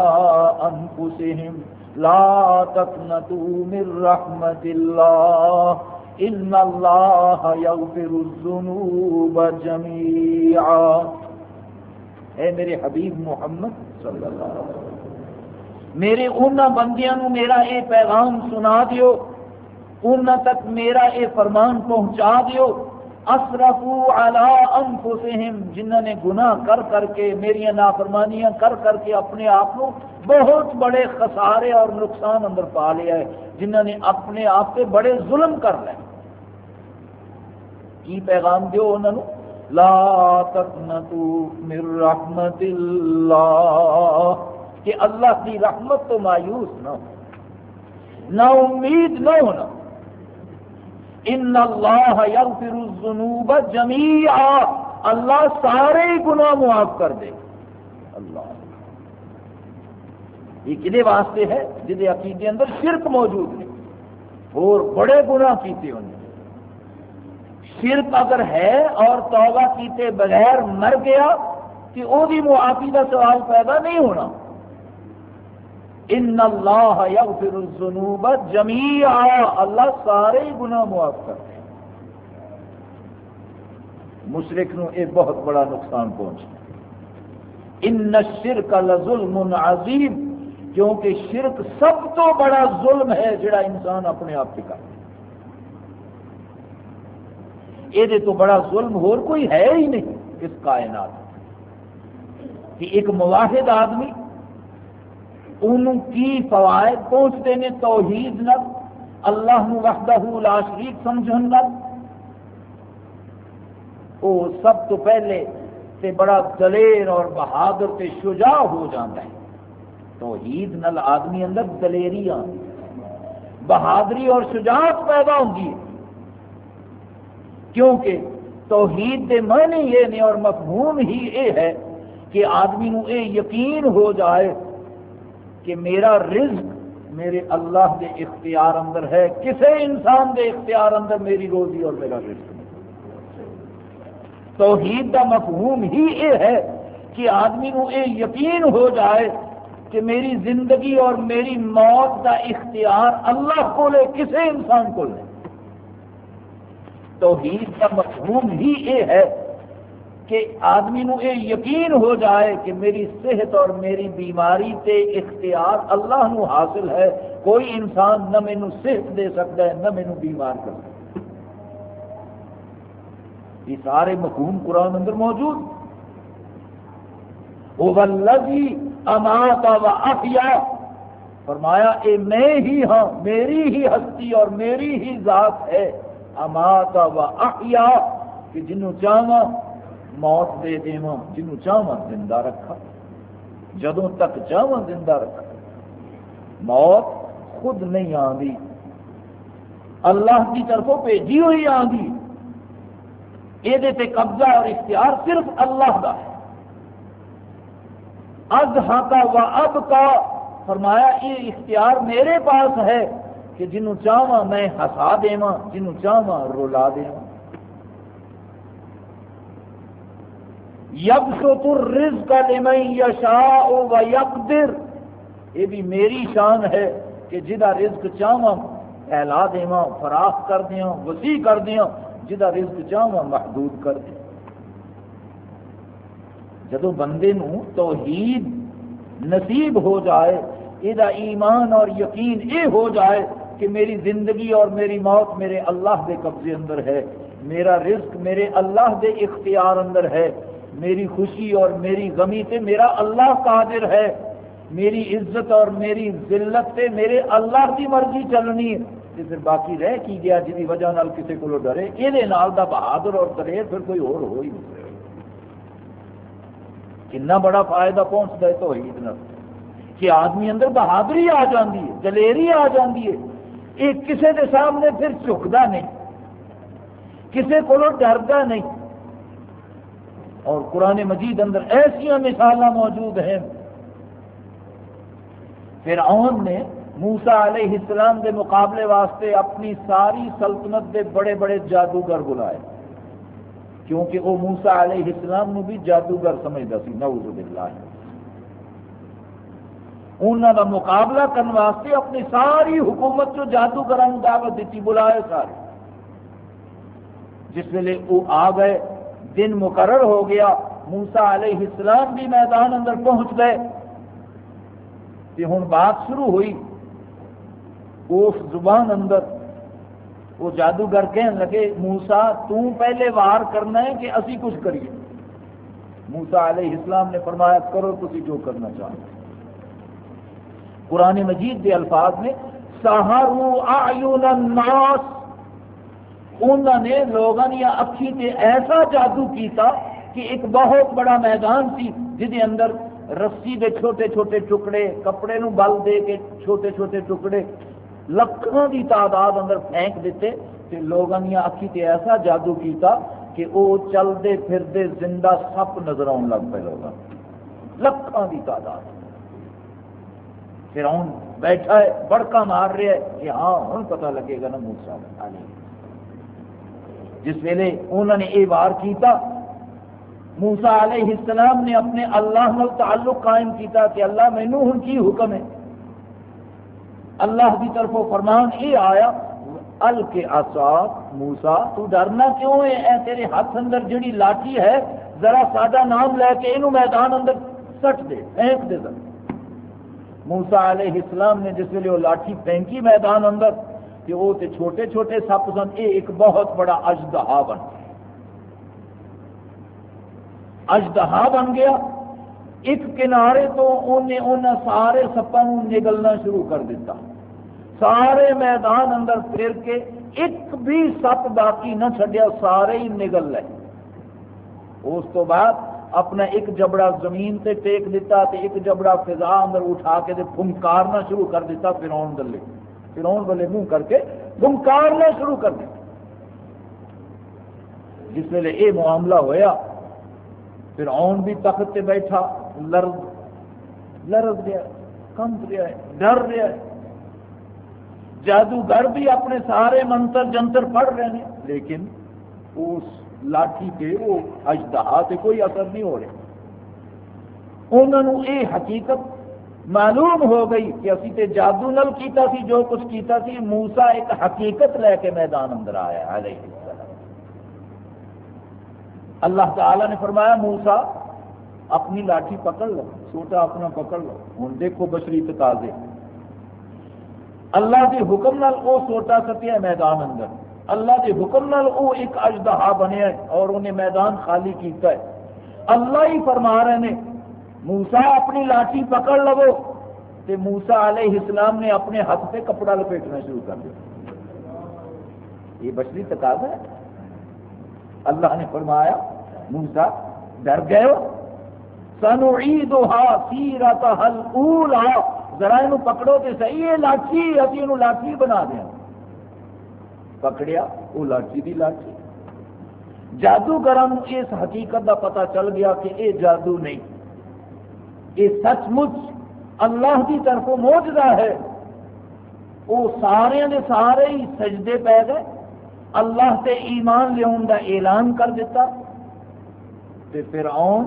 انفسهم لا تقنطوا من رحمت اللہ ان اللہ یغفر الذنوب جميعا. اے میرے حبیب محمد صلی اللہ علیہ وسلم، میرے انہاں بندیاں نو میرا اے پیغام سنا دیو ان تک میرا یہ فرمان پہنچا دیو اسرفو علی انفسہم جنہ نے گناہ کر کر کے میری نافرمانیاں کر کر کے اپنے آپ کو بہت بڑے خسارے اور نقصان اندر پا لیا ہے۔ جنہ نے اپنے آپ سے بڑے ظلم کر لے کی پیغام دیو انہوں نے؟ لا تقنطو من رحمت اللہ۔ کہ اللہ کی رحمت تو مایوس نہ ہو۔ نہ امید نہ ہونا۔ ان اللہ یغفر الذنوب جميعا۔ اللہ سارے گناہ معاف کر دے۔ اللہ۔ یہ کدے واسطے ہے جہے عقیدے اندر شرک موجود نہیں اور بڑے گناہ کیتے انہیں شرک اگر ہے اور توبہ کیتے بغیر مر گیا کہ وہ معافی کا سوال پیدا نہیں ہونا۔ ان اللہ یغفر الذنوب جميعا اللہ سارے گناہ معاف کرتے ہیں۔ مشرک نو یہ بہت بڑا نقصان پہنچتا ان الشرک لظلم عظیم، کیونکہ شرک سب تو بڑا ظلم ہے جڑا انسان اپنے آپ سے کرتا یہ تو بڑا ظلم اور کوئی ہے ہی نہیں اس کائنات کہ ایک مواحد آدمی انہوں کی فوائد پہنچتے ہیں توحید نل اللہ وحدہ لا شریک سمجھن نل وہ سب تو پہلے تے بڑا دلیر اور بہادر تے شجاع ہو جاتا ہے۔ توحید نل آدمی اندر دلیری آتی بہادری اور شجاعت پیدا ہوتی ہے۔ کیونکہ توحید دے معنی یہ نہیں اور مفہوم ہی یہ ہے کہ آدمی نو اے یقین ہو جائے کہ میرا رزق میرے اللہ کے اختیار اندر ہے کسی انسان کے اختیار اندر میری روزی اور میرا رزق توحید کا مفہوم ہی یہ ہے کہ آدمی کو یہ یقین ہو جائے کہ میری زندگی اور میری موت کا اختیار اللہ کو لے کسی انسان کو لے توحید کا مفہوم ہی یہ ہے کہ آدمی نو یہ یقین ہو جائے کہ میری صحت اور میری بیماری تے اختیار اللہ نو حاصل ہے، کوئی انسان نہ مینو صحت دے سکتا ہے، نہ مینو بیمار کر سکتا یہ سارے مفہوم قرآن اندر موجود۔ وَالَّذِي أَمَاتَ وَأَحْيَا۔ فرمایا، اے میں ہی ہاں میری ہی ہستی اور میری ہی ذات ہے۔ امات و احیا کہ جنوں چاہاں موت دے دیواں جنوں چاہواں زندہ رکھا۔ جدوں تک چاہواں زندہ رکھا۔ موت خود نہیں آندی۔ اللہ کی طرفوں بھیجی ہوئی آندی۔ یہ قبضہ اور اختیار صرف اللہ کا ہے۔ از ہاتا و اب کا فرمایا، یہ اختیار میرے پاس ہے کہ جنوں چاہواں میں ہسا دیواں جنوں چاہواں رولا دیواں۔ یبسط الرزق لمن یشاء و یقدر۔ یہ بھی میری شان ہے کہ جدا رزق چاہواں، پھیلا دیواں، فراخ کر دیاں وسیع کر دیاں جدا رزق چاہواں، محدود کر دیاں جدو بندے نو توحید نصیب ہو جائے یہ ایمان اور یقین یہ ہو جائے کہ میری زندگی اور میری موت میرے اللہ دے قبضے اندر ہے، میرا رزق میرے اللہ دے اختیار اندر ہے میری خوشی اور میری غمی سے میرا اللہ قادر ہے، میری عزت اور میری ذلت سے میرے اللہ کی مرضی چلنی ہے۔ پھر باقی رہ کی گیا جی وجہ نال کسی کو ڈرے۔ یہ بہادر اور دلیر پھر کوئی اور ہو ہی نہیں کنا بڑا فائدہ پہنچتا ہے تو عید کہ آدمی اندر بہادری آ جاتی ہے، دلیری آ جاتی ہے۔ یہ کسی کے سامنے پھر چکتا نہیں کسی کو ڈرتا نہیں۔ اور قرآن مجید اندر ایسا مثال موجود ہیں۔ پھر آن نے موسا علیہ السلام کے مقابلے واسطے اپنی ساری سلطنت کے بڑے بڑے جادوگر بلائے۔ کیونکہ وہ موسا علیہ السلام نو بھی جادوگر سمجھتا سی، نعوذ باللہ۔ انہوں کا مقابلہ کرنے واسطے اپنی ساری حکومت جو جادوگر دعوت دیتی، بلائے سارے۔ جس ویلے وہ آ گئے دن مقرر ہو گیا موسا علیہ السلام بھی میدان اندر پہنچ گئے۔ کہ ہوں بات شروع ہوئی۔ اس زبان اندر وہ جادوگر کہنے لگے موسا پہلے وار کرنا ہے کہ اسی کچھ کریے۔ موسا علیہ السلام نے فرمایا، کرو تھی جو کرنا چاہتے قرآن مجید کے الفاظ میں سہارو الناس انہوں نے لوگوں یا اکھی تے ایسا جادو کیتا کہ ایک بہت بڑا میدان سی جہد اندر رسی دے چھوٹے چھوٹے ٹکڑے، کپڑے نو بل دے کے چھوٹے چھوٹے ٹکڑے لکھوں کی تعداد اندر پھینک دیتے کہ لوگوں نے اکھی تے ایسا جادو کیتا کہ وہ چلتے پھرتے زندہ سپ نظر آن لگ پے لوگ لکھوں کی تعداد۔ پھر ہوں بیٹھا ہے بڑکا مار رہا ہے کہ ہاں ہوں پتہ لگے گا نا موسا جس ویلے انہوں نے یہ وار کیتا موسا علیہ السلام نے اپنے اللہ نال تعلق قائم کیتا کہ اللہ مینو ہوں کی حکم ہے؟ اللہ کی طرف فرمان یہ آیا، ال کے آسات موسا تو ڈرنا کیوں ہے؟ اے تیرے ہاتھ اندر جڑی لاٹھی ہے، ذرا سادہ نام لے کے یہ میدان اندر سٹ دے، پھینک دے ذرا. موسا علیہ السلام نے جس ویلے وہ لاٹھی پھینکی میدان اندر کہ وہ تے چھوٹے چھوٹے سپ سن یہ ایک بہت بڑا اجدہا بن گیا۔ اجدہا بن گیا۔ ایک کنارے تو انہیں انہیں سارے سپا نگلنا شروع کر دیتا سارے میدان اندر پھر کے ایک بھی سپ باقی نہ چڈیا سارے ہی نگل لے۔ اس تو بعد اپنا ایک جبڑا زمین تے ٹیک دیتا تے ایک جبڑا فضا اندر اٹھا کے پھنکارنا شروع کر دیتا پھر آن دلے۔ فرون والے منہ کر کے گمکارنا شروع کر دیا۔ جس ویلے یہ معاملہ ہویا پھر آن بھی تخت سے بیٹھا لرد لرد گیا کمپ رہا ہے، ڈر رہا ہے۔ جادوگر بھی اپنے سارے منتر جنتر پڑھ رہے ہیں، لیکن اس لاٹھی پہ وہ اجدہا سے کوئی اثر نہیں ہو رہا۔ انہوں نے یہ حقیقت معلوم ہو گئی کہ اسی تے جادو نل کیتا سی، جو کچھ کیتا سی موسا ایک حقیقت لے کے میدان اندر آیا علیہ السلام۔ اللہ تعالی نے فرمایا موسا اپنی لاٹھی پکڑ لو چھوٹا اپنا پکڑ لو۔ ہوں دیکھو بشری تازے۔ اللہ کے حکم نال وہ سوٹا سٹیا میدان اندر۔ اللہ کے حکم نال وہ ایک اجدہا بنیا اور انہیں میدان خالی کیتا ہے۔ اللہ ہی فرما رہے ہیں موسا اپنی لاٹھی پکڑ لو تو موسا علیہ السلام نے اپنے ہاتھ پہ کپڑا لپیٹنا شروع کر دیا۔ یہ بچری تقاضا ہے۔ اللہ نے فرمایا موسا ڈر گئے ہو؟ سنو عید حل ذرا یہ پکڑو تو صحیح ہے، لاٹھی ابھی یہ لاٹھی بنا دیا۔ پکڑیا، وہ لاٹھی دی لاٹھی۔ جادوگر اس حقیقت کا پتہ چل گیا کہ یہ جادو نہیں۔ یہ سچ مچ اللہ کی طرف موجودہ ہے۔ وہ سارے دے سارے ہی سجدے پی گئے۔ اللہ تے ایمان لیا اعلان کر دیتا۔ پھر آن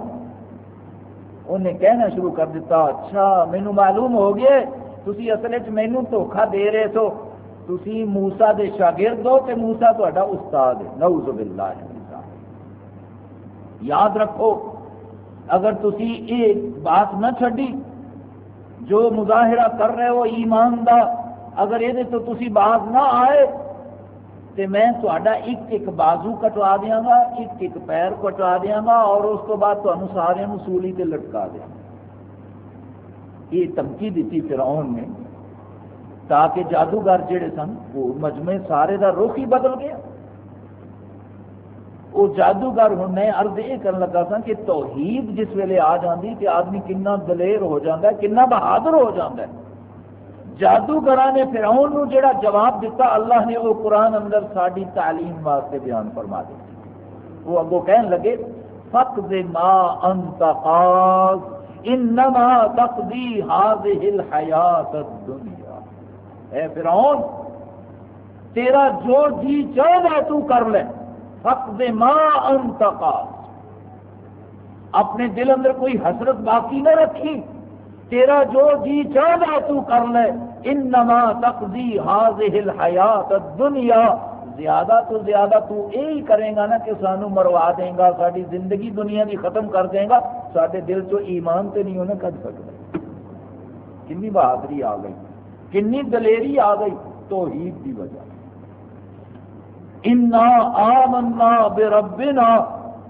انہیں کہنا شروع کر دیتا اچھا مینو معلوم ہو گیا تھی اصل مینو دھوکھا دے رہے سو تھی موسا دے شاگرد ہو تو موسا تا استاد ہے۔ نعوذ باللہ یاد رکھو اگر تھی یہ بات نہ چڈی جو مظاہرہ کر رہے ہو، ایمان دا، اگر یہ تو تھی باز نہ آئے تو میں تا ایک ایک بازو کٹوا دیا گا ایک ایک پیر کٹوا دیا گا، اور اس کو بعد تمہیں سارے سولی سے لٹکا دیا یہ دھمکی دیتی فرعون نے، تاکہ جادوگر جڑے سن، وہ مجمے سارے کا رخ ہی بدل گیا۔ وہ جادوگر ہوں، میں ارد یہ کرنے لگا سا کہ توحید جس ویلے آ جاتی کہ آدمی کنا دلیر ہو جاتا ہے، کنا بہادر ہو جاتا ہے۔ جادوگر نے فراؤن نو جڑا جواب دیتا اللہ نے وہ قرآن اندر ساری تعلیم واسطے بیان فرما دی وہ اگو کہن لگے فق ما انت قاض، انما تقضی هذه الحیات الدنیا۔ اے فرعون، تیرا جو جی چاہے تو کر لے۔ فق دے ما انت قاض اپنے دل اندر کوئی حسرت باقی نہ رکھی۔ تیرا جو جی چاہے تو کر لے۔ انما تقضی هذه الحیات الدنیا۔ زیادہ تو زیادہ تو یہی کرے گا نا کہ سانو مروا دے گا۔ ساری زندگی دنیا کی ختم کر دے گا۔ سارے دل چو ایمان تے نہیں انہیں کر سکتا کنی بہادری آ گئی۔ کنی دلیری آ گئی۔ توحید کی وجہ۔ انا آمنا بربنا۔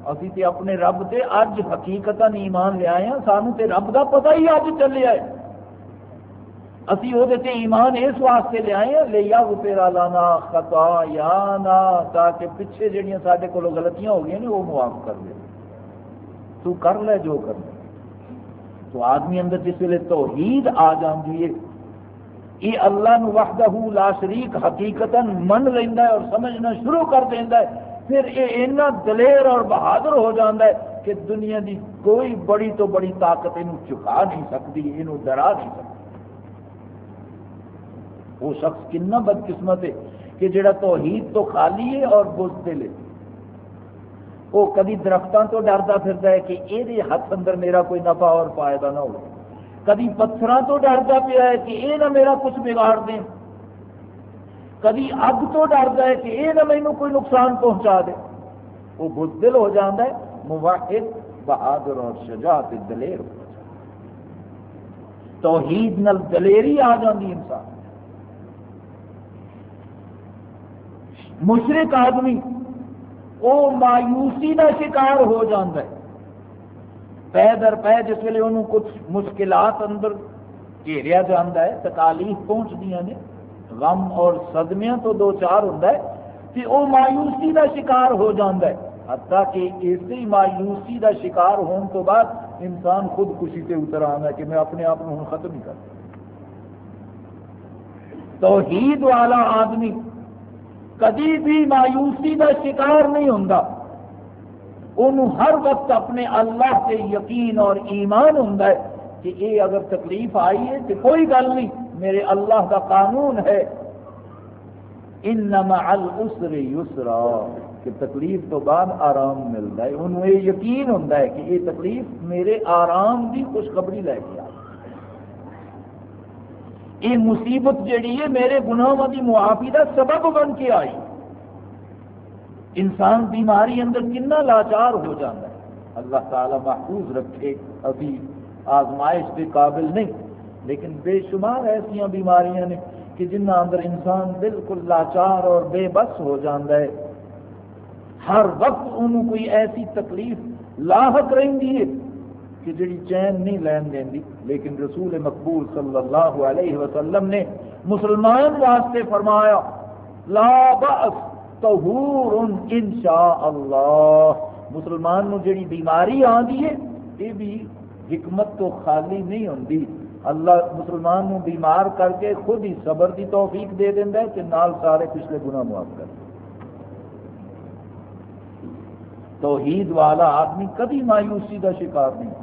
اسی تے اپنے رب تے اج حقیقت ایمان لے آئے ہیں سانو تے رب دا پتہ ہی اج چلے آئے۔ اسی وہ ایمان اس واسطے لے آئے ہیں لے یا تیرا لانا خطا یا نا تاکہ پیچھے جہاں سارے کو غلطیاں ہو گئی نے، وہ معاف کر دے۔ تو کر لے جو کر لے۔ تو آدمی اندر جس ویلے توحید آ جاتی ہے یہ اللہ نو وحدہ لا شریک حقیقتا من لینا ہے اور سمجھنا شروع کر دینا ہے۔ پھر یہ اینا دلیر اور بہادر ہو جاتا ہے کہ دنیا دی کوئی بڑی تو بڑی طاقت یہ چکا نہیں سکتی یہ ڈرا نہیں سکتی۔ وہ شخص کنا بدقسمت ہے کہ جڑا توحید تو خالی ہے اور بزدل ہے۔ وہ کدی درختوں تو ڈرتا پھرتا ہے کہ یہ ہاتھ اندر میرا کوئی نفع اور فائدہ نہ ہو۔ کدی پتھروں تو ڈرتا پیا ہے کہ یہ نہ میرا کچھ بگاڑ دیں کدی اگ تو ڈرتا ہے کہ یہ نہ مینو کوئی نقصان پہنچا دے۔ وہ بزدل ہو جاتا ہے مواحد بہادر اور شجاعت دلیر ہو جاتا توحید نل دلیری آ جاتی انسان۔ مشرق آدمی، وہ مایوسی کا شکار ہو جاتا ہے۔ پہ در پہ جس ویلے انہوں کچھ مشکلات اندر گھیریا جاتا ہے، تکالیف پہنچتی ہیں غم اور صدمیاں تو دو چار ہوتا ہے کہ وہ مایوسی کا شکار ہو جاتا ہے۔ حتیٰ کہ اسی مایوسی کا شکار ہونے تو بعد انسان خود خوشی سے اتر آنا ہے کہ میں اپنے آپ کو ختم ہی کر توحید والا آدمی کدی بھی مایوسی کا شکار نہیں ہوں انہوں ہر وقت اپنے اللہ سے یقین اور ایمان ہوں کہ یہ اگر تکلیف آئی ہے تو کوئی گل نہیں، میرے اللہ کا قانون ہے۔ ان الاسر یسرا، کہ تکلیف تو بعد آرام ملتا ہے۔ انہوں یہ یقین ہوں کہ یہ تکلیف میرے آرام کی خوشخبری لے کے آ یہ مصیبت جیڑی ہے میرے گناہوں کی معافی کا سبب بن کے آئی۔ انسان بیماری اندر کنا لاچار ہو جاتا ہے۔ اللہ تعالی محفوظ رکھے، ابھی آزمائش کے قابل نہیں۔ لیکن بے شمار ایسا بیماریاں نے کہ جنہ اندر انسان بالکل لاچار اور بے بس ہو جاتا ہے۔ ہر وقت انہوں کوئی ایسی تکلیف لاحق رہی ہے کہ جڑی چین نہیں لین دینی لیکن رسول مقبول صلی اللہ علیہ وسلم نے مسلمان واسطے فرمایا، لا بأس طہور انشاء اللہ مسلمان نو جڑی بیماری آندی ہے، یہ بھی حکمت تو خالی نہیں ہوندی۔ اللہ مسلمان نو بیمار کر کے خود ہی صبر دی توفیق دے دینا ہے کہ نال سارے پچھلے گناہ معاف کر۔ توحید والا آدمی کبھی مایوسی کا شکار نہیں۔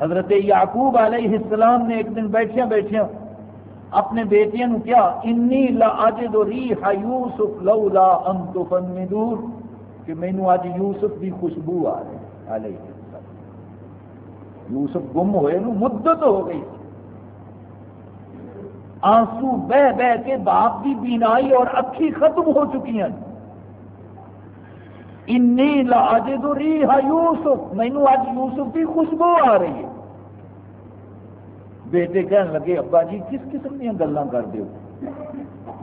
حضرت یعقوب علیہ السلام نے ایک دن بیٹھیا بیٹھیا اپنے بیٹیاں کیا، انی لا اجد ریح یوسف لولا ان تفندور کہ مینو اج یوسف کی خوشبو آ رہی یوسف گم ہوئے نو، مدت ہو گئی۔ آنسو بہ بہ کے باپ کی بینائی اور اکھی ختم ہو چکی ہیں۔ انی لاجد ریح یوسف. مینو اج یوسف کی خوشبو آ رہی ہے۔ بیٹے کہن لگے، ابا جی کس قسم دیا گلا کر دو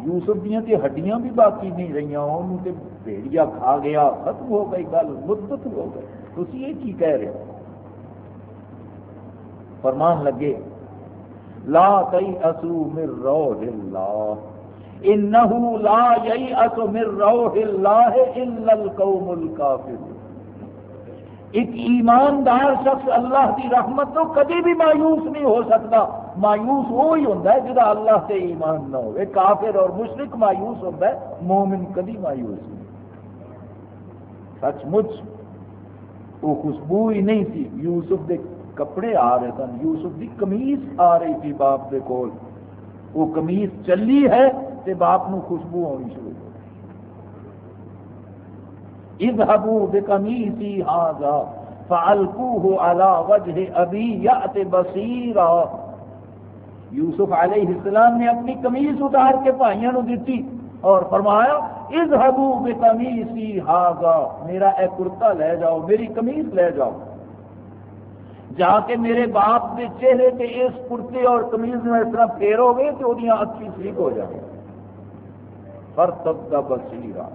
یوسف دیا تے ہڈیاں بھی باقی نہیں رہی انہوں تے بھیڑیا کھا گیا، ختم ہو گئی گل، مدت ہو گئی۔ تھی یہ کی کہہ رہے ہو؟ فرمان لگے، لا تئی اسو مر روح اللہ، انہو لا یئی اسو مر روح اللہ الا القوم الکافر ایک ایماندار شخص اللہ کی رحمت تو کبھی بھی مایوس نہیں ہو سکتا۔ مایوس وہی ہوتا ہے جہاں اللہ سے ایمان نہ ہو کافر اور مشرق مایوس ہوتا ہے، مومن کبھی مایوس نہیں۔ سچ مچ، وہ خوشبو ہی نہیں تھی۔ یوسف دے کپڑے آ رہے سن۔ یوسف دی کمیز آ رہی تھی باپ دے کول۔ وہ کمیز چلی ہے تے باپ نو خوشبو آنی شروع۔ اذهبوا بقميصي هذا فالقوه على وجه ابي يات بصيرا. یوسف علیہ السلام نے اپنی کمیز اتار کے بھائیوں نو دیتی اور فرمایا، اذهبوا بقميصي هذا، میرا اے کرتا لے جاؤ، میری کمیز لے جاؤ۔ جا کے میرے باپ کے چہرے تے اس کرتے اور کمیز میں اس طرح پھیرو گے تو وہ اکھی ٹھیک ہو جائے پر تب کا بسیرا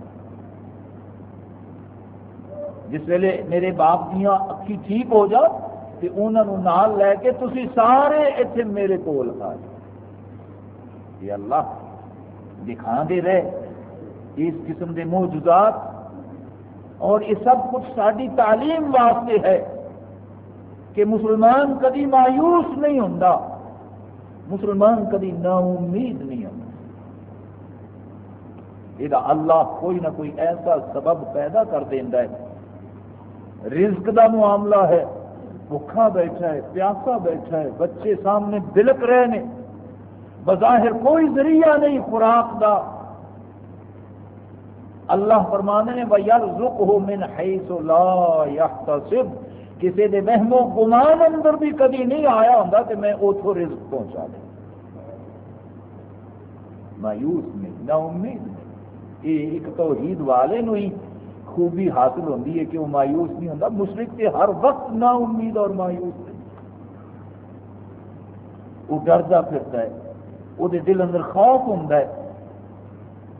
جس ویلے میرے باپ دیا اکھی ٹھیک ہو جا تو انہوں نال لے کے تھی سارے اتنے میرے کول آ جاؤ۔ یہ اللہ دکھا دے رہے اس قسم کے موجودات، اور یہ سب کچھ ساری تعلیم واسطے ہے کہ مسلمان کدی مایوس نہیں ہوں مسلمان کدی نا امید نہیں ہوں یہ اللہ کوئی نہ کوئی ایسا سبب پیدا کر دینا ہے۔ رزق دا معاملہ ہے، بھوکھا بیٹھا ہے، پیاسا بیٹھا ہے، بچے سامنے بلک رہے ہیں۔ بظاہر کوئی ذریعہ نہیں خوراک دا۔ اللہ فرمانے نے وَيَرْزُقْهُ مِنْ حَيْثُ لَا يَحْتَسِبْ۔ کسی دے وہم و گمان اندر بھی کدی نہیں آیا ہوں تو میں اتو رزق پہنچا دوں۔ مایوس نہیں نہ امید نہیں۔ یہ ایک توحید والے نو ہی خوبی حاصل ہوتی ہے کہ وہ مایوس نہیں ہوتا مشرق سے ہر وقت نا امید اور مایوس نہیں۔ وہ ڈردا پھرتا ہے۔ وہ دل اندر خوف ہوں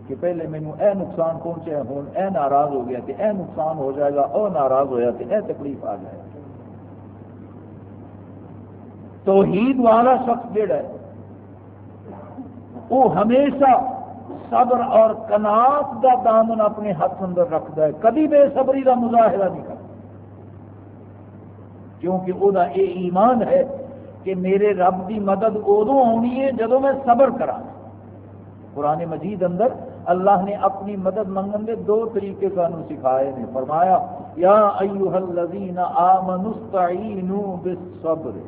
کہ پہلے مینو اے نقصان پہنچے ہوں اے ناراض ہو گیا کہ اے نقصان ہو جائے گا، او ناراض ہوا تو اے تکلیف آ جائے گا توحید والا شخص جڑا ہے، وہ ہمیشہ صبر اور کنات کا دامن اپنے ہاتھ اندر رکھتا ہے۔ کبھی بے صبری کا مظاہرہ نہیں کرتا۔ کیونکہ وہ یہ ایمان ہے کہ میرے رب کی مدد ادو آنی ہے جدو میں صبر کرا قرآن مجید اندر اللہ نے اپنی مدد منگن کے دو طریقے سانو سکھائے نے۔ فرمایا، یا ایوہ الذین آمنوا استعینوا بالصبر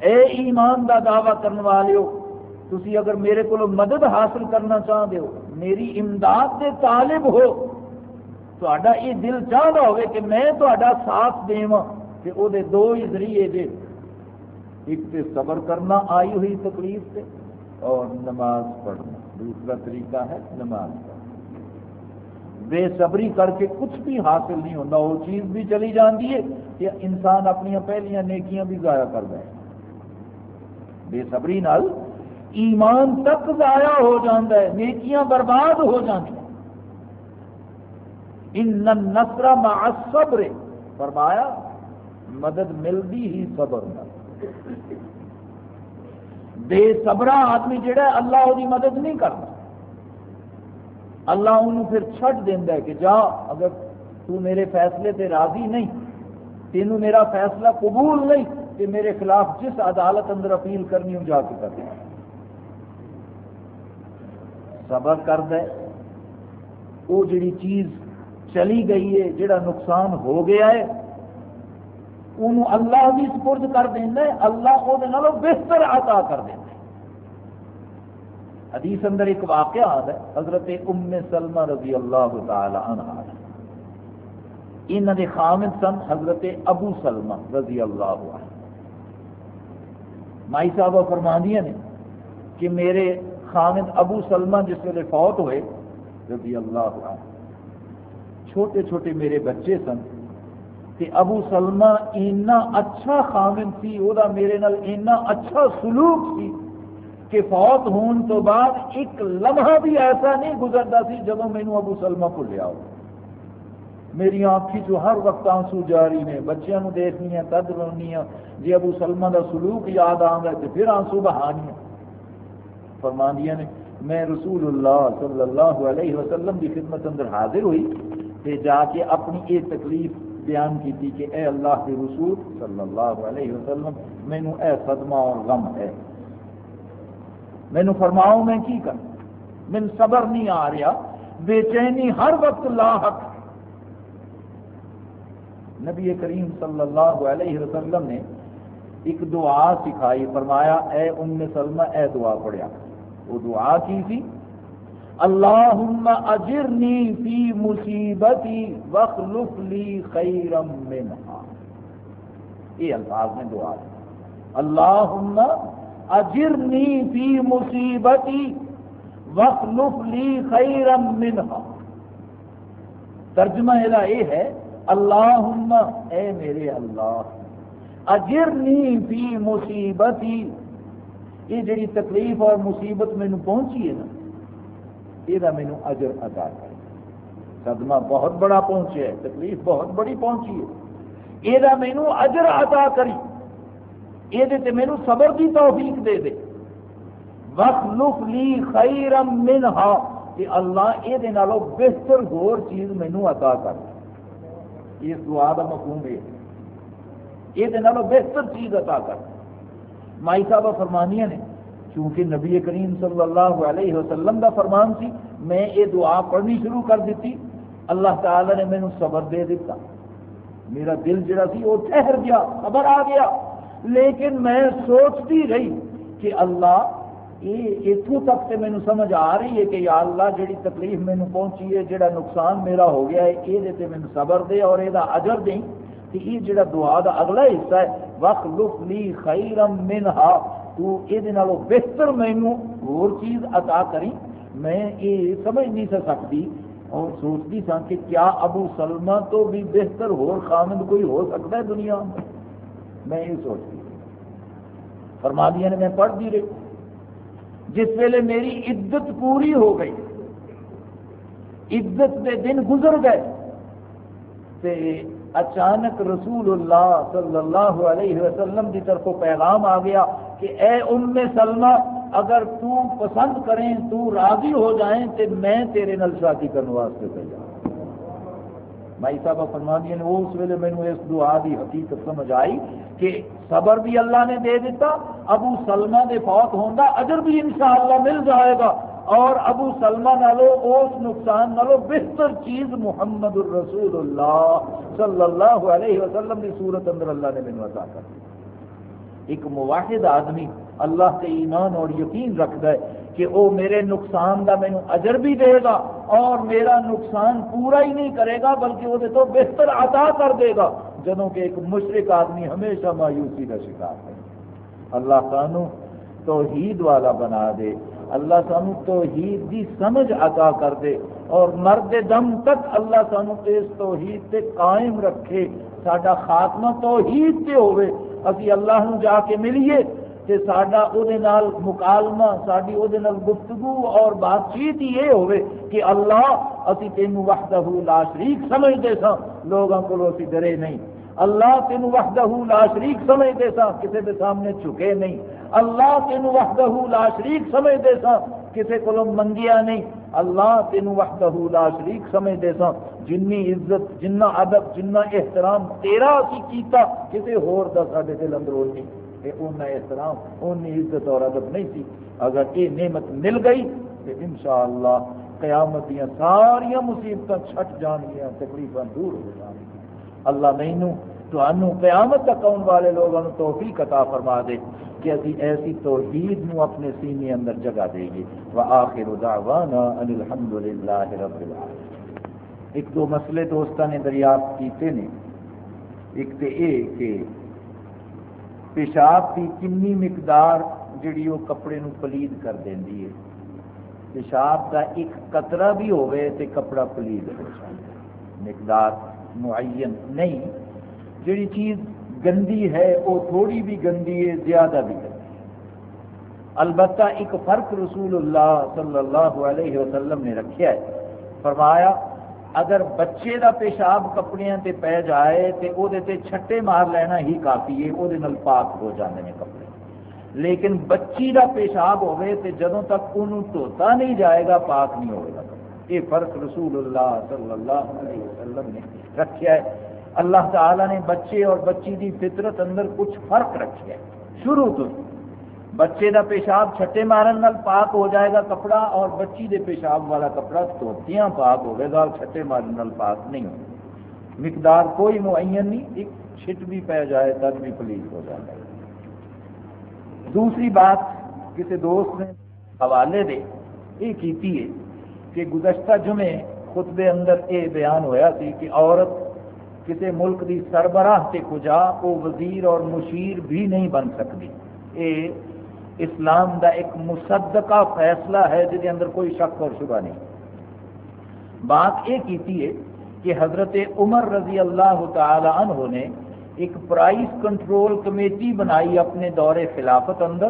اے ایمان دا دعوی کرنے والے ہو تسی اگر میرے کو مدد حاصل کرنا چاہتے ہو، میری امداد کے طالب ہو تا یہ دل چاہتا ہوئے کہ میں تا ساتھ دوا کہ وہ دو ہی ذریعے دے۔ ایک تے صبر کرنا، آئی ہوئی تکلیف سے اور نماز پڑھنا۔ دوسرا طریقہ ہے نماز پڑھنا۔ بے صبری کر کے کچھ بھی حاصل نہیں ہوتا وہ چیز بھی چلی جاتی ہے کہ انسان اپنی پہلیاں نیکیاں بھی ضائع کر دے۔ بے صبری نال ایمان تک ضائع ہو جاتا ہے، نیکیاں برباد ہو جاتی ان نسرا صبر فرمایا، مدد ملتی ہی صبر بے صبرا آدمی جہا اللہ وہ مدد نہیں کرتا۔ اللہ انہوں پھر چھٹ دینا ہے کہ جا، اگر تو میرے فیصلے تے راضی نہیں، تینوں میرا فیصلہ قبول نہیں، کہ میرے خلاف جس عدالت اندر اپیل کرنی ہوں جا کے کر دیں صبر کر دے وہ جڑی چیز چلی گئی ہے، جڑا نقصان ہو گیا ہے انہوں اللہ بھی سپرد کر دینا ہے، اللہ وہ بہتر عطا کر دینا ہے۔ حدیث اندر ایک واقعہ آتا ہے، حضرت ام سلمہ رضی اللہ تعالی عنہ۔ انہوں نے خامد سن حضرت ابو سلمہ رضی اللہ عنہ۔ مائی صاحبہ فرماندیاں نے کہ میرے خامد ابو سلمہ جس ویلے فوت ہوئے، رضی اللہ عنہ۔ چھوٹے چھوٹے میرے بچے سن کہ ابو سلمہ اینا اچھا خامد سی وہ میرے نال اینا اچھا سلوک سی کہ فوت ہون تو بعد ایک لمحہ بھی ایسا نہیں گزرتا سی جب مینو ابو سلمہ بھولیا ہو میری آنکھی چو ہر وقت آنسو جاری نے بچیاں نو دیکھنی ہے تد رونی ہے جی ابو سلمہ دا سلوک یاد آنگا تو پھر آنسو بہانی ہے فرماندیا نے، میں رسول اللہ صلی اللہ علیہ وسلم کی خدمت اندر حاضر ہوئی تے جا کے اپنی یہ تکلیف بیان کی تھی کہ اے اللہ کے رسول صلی اللہ علیہ وسلم مینو اے صدمہ اور غم ہے۔ مینو فرماؤ میں کی کر من صبر نہیں آ رہا، بے چینی ہر وقت لاحق۔ نبی کریم صلی اللہ علیہ وسلم نے ایک دعا سکھائی، فرمایا اے ام سلمہ، اے دعا پڑھیا۔ وہ دعا کی تھی۔ اللہم اجرنی فی مصیبتی وخلف لی خیرم منہا۔ یہ الفاظ میں دعا دی اللہم اجرنی فی مصیبتی وخلف لی خیرم منہا۔ ترجمہ یہ ہے، اللہم اے میرے اللہ، اجرنی فی مصیبتی یہ جڑی تکلیف اور مصیبت مینو پہنچی ہے نا، یہ مینو اجر ادا کر صدمہ بہت بڑا پہنچیا ہے، تکلیف بہت بڑی پہنچی ہے۔ یہ مینو اجر ادا کری۔ یہ مینو صبر کی توفیق دے دے۔ وخلف لی خیرم منہا۔ کہ اللہ یہ بہتر غور چیز مینو عطا کر۔ اس دعا کا مفہوم یہ یہ بہتر چیز عطا کر۔ مائی صاحب فرمانیاں نے، چونکہ نبی کریم صلی اللہ علیہ وسلم کا فرمان سی، میں یہ دعا پڑھنی شروع کر دیتی، اللہ تعالی نے مینو صبر دے دیتا۔ میرا دل جڑا سی، وہ ٹھہر گیا، خبر آ گیا۔ لیکن میں سوچتی رہی کہ اللہ، یہ اتوں تک سے مینو سمجھ آ رہی ہے کہ یا اللہ جڑی تکلیف مینو پہنچی ہے، جڑا نقصان میرا ہو گیا ہے، یہ مینو صبر دے اور یہ اجر دیں۔ کہ یہ جڑا دعا دا اگلا حصہ ہے وقت لف لی خیرم منہا تو یہ بہتر مینو اور چیز عطا کری میں یہ سمجھ نہیں سکتی اور سوچتی سا کہ کیا ابو سلمہ تو بھی بہتر ہو خامد کوئی ہو سکتا ہے دنیا میں؟ میں یہ سوچتی فرما دیا نے، میں پڑھ دی رہی۔ جس ویلے میری عزت پوری ہو گئی عزت کے دن گزر گئے، تے اچانک رسول اللہ صلی اللہ علیہ وسلم کی طرف پیغام آ گیا کہ اے ام سلمہ، اگر تو پسند کریں، تو راضی ہو جائیں تو میں تیرے نل شادی کرنے واسطے تیار بھائی صاحب فرما دیا نے اس ویلے مینو اس دعا کی حقیقت سمجھ آئی کہ صبر بھی اللہ نے دے دیتا، ابو سلمہ دے فوت ہونا اجر بھی انشاءاللہ مل جائے گا۔ اور ابو سلمہ نالو اس نقصان نالو بہتر چیز محمد الرسول اللہ صلی اللہ علیہ وسلم کی صورت اندر اللہ نے مینو عطا کر ایک مواحد آدمی اللہ کے ایمان اور یقین رکھتا ہے کہ وہ میرے نقصان کا مینو اجر بھی دے گا اور میرا نقصان پورا ہی نہیں کرے گا، بلکہ وہ تو بہتر عطا کر دے گا۔ جدوں کہ ایک مشرق آدمی ہمیشہ مایوسی کا شکار ہے۔ اللہ سانو توحید والا بنا دے۔ اللہ سانو توحید دی سمجھ عطا کر دے اور مرد دم تک اللہ سانو اس توحید سے قائم رکھے سڈا خاتمہ توحید سے ہوئے ابھی اللہ نو جا کے ملیے کہ سڈا وہ مکالمہ ساری وہ گفتگو اور بات چیت یہ ہوئے کہ اللہ، اسی تینوں وحدہ لا شریک سمجھتے سا لوگوں کو اسی ڈرے نہیں۔ اللہ تینوں وحدہ لا شریک سمجھتے سا کسی کے سامنے چکے نہیں۔ اللہ تینوں وحدہ لا شریک سمجھتے سا کسی کو منگیا نہیں۔ اللہ تینوں وحدہ لا شریک سمجھتے سا۔ جنی عزت، جنہ ادب، جنہ احترام تیرا اسی کیتا کسی ہور دا ساڈے دل اندر نہیں۔ اُن احترام اُن عزت اور ادب نہیں تھی اگر یہ نعمت مل گئی، تو انشاءاللہ قیامت ساریا مصیبت چھٹ جان گیا تکلیف دور ہو جان اللہ مینو تو قیامت تک آنے والے لوگوں کو توفیق عطا فرما دے کہ اسی ایسی توحید نو اپنے سینے اندر جگہ دے گی۔ وآخر دعوانا ان الحمدللہ رب العالمین۔ ایک دو مسئلے دوستان نے دریافت کیتے نے۔ ایک تے اے کہ پیشاب کی کنی مقدار جڑی وہ کپڑے نو پلید کر دیندی ہے۔ پیشاب کا ایک قطرہ بھی ہوئے تے کپڑا پلید ہو جائے مقدار معین نہیں۔ جڑی چیز گندی ہے وہ تھوڑی بھی گندی ہے، زیادہ بھی گندی ہے۔ البتہ ایک فرق رسول اللہ صلی اللہ علیہ وسلم نے رکھا ہے۔ فرمایا، اگر بچے دا پیشاب کپڑے تے پی جائے، تے او دے تے چھٹے مار لینا ہی کافی ہے، او دے نل پاک ہو جاندے ہیں کپڑے۔ لیکن بچی دا پیشاب ہوئے تے جدوں تک انہوں دھوتا نہیں جائے گا، پاک نہیں ہوئے گا۔ یہ فرق رسول اللہ صلی اللہ علیہ وسلم نے۔ رکھا ہے۔ اللہ تعالی نے بچے اور بچی دی فطرت اندر کچھ فرق رکھا ہے۔ شروع تو بچے دا پیشاب چھٹے مارن نال پاک ہو جائے گا کپڑا اور بچی دے پیشاب والا کپڑا دھوتیاں پاک ہوئے گا اور چھٹے مارن نال پاک نہیں۔ ہوگا مقدار کوئی معین نہیں، ایک چھٹ بھی پہ جائے تب بھی پلیز ہو جائے گا۔ دوسری بات کسی دوست نے حوالے دے، یہ کیتی ہے کہ گزشتہ جمعے خطبے اندر یہ بیان ہویا تھی کہ عورت کسی ملک دی سربراہ سے کجا وہ وزیر اور مشیر بھی نہیں بن سکتی۔ یہ اسلام دا ایک مصدقہ فیصلہ ہے جس اندر کوئی شک اور شبہ نہیں۔ بات یہ کیتی ہے کہ حضرت عمر رضی اللہ تعالی عنہ نے ایک پرائز کنٹرول کمیٹی بنائی اپنے دور خلافت اندر۔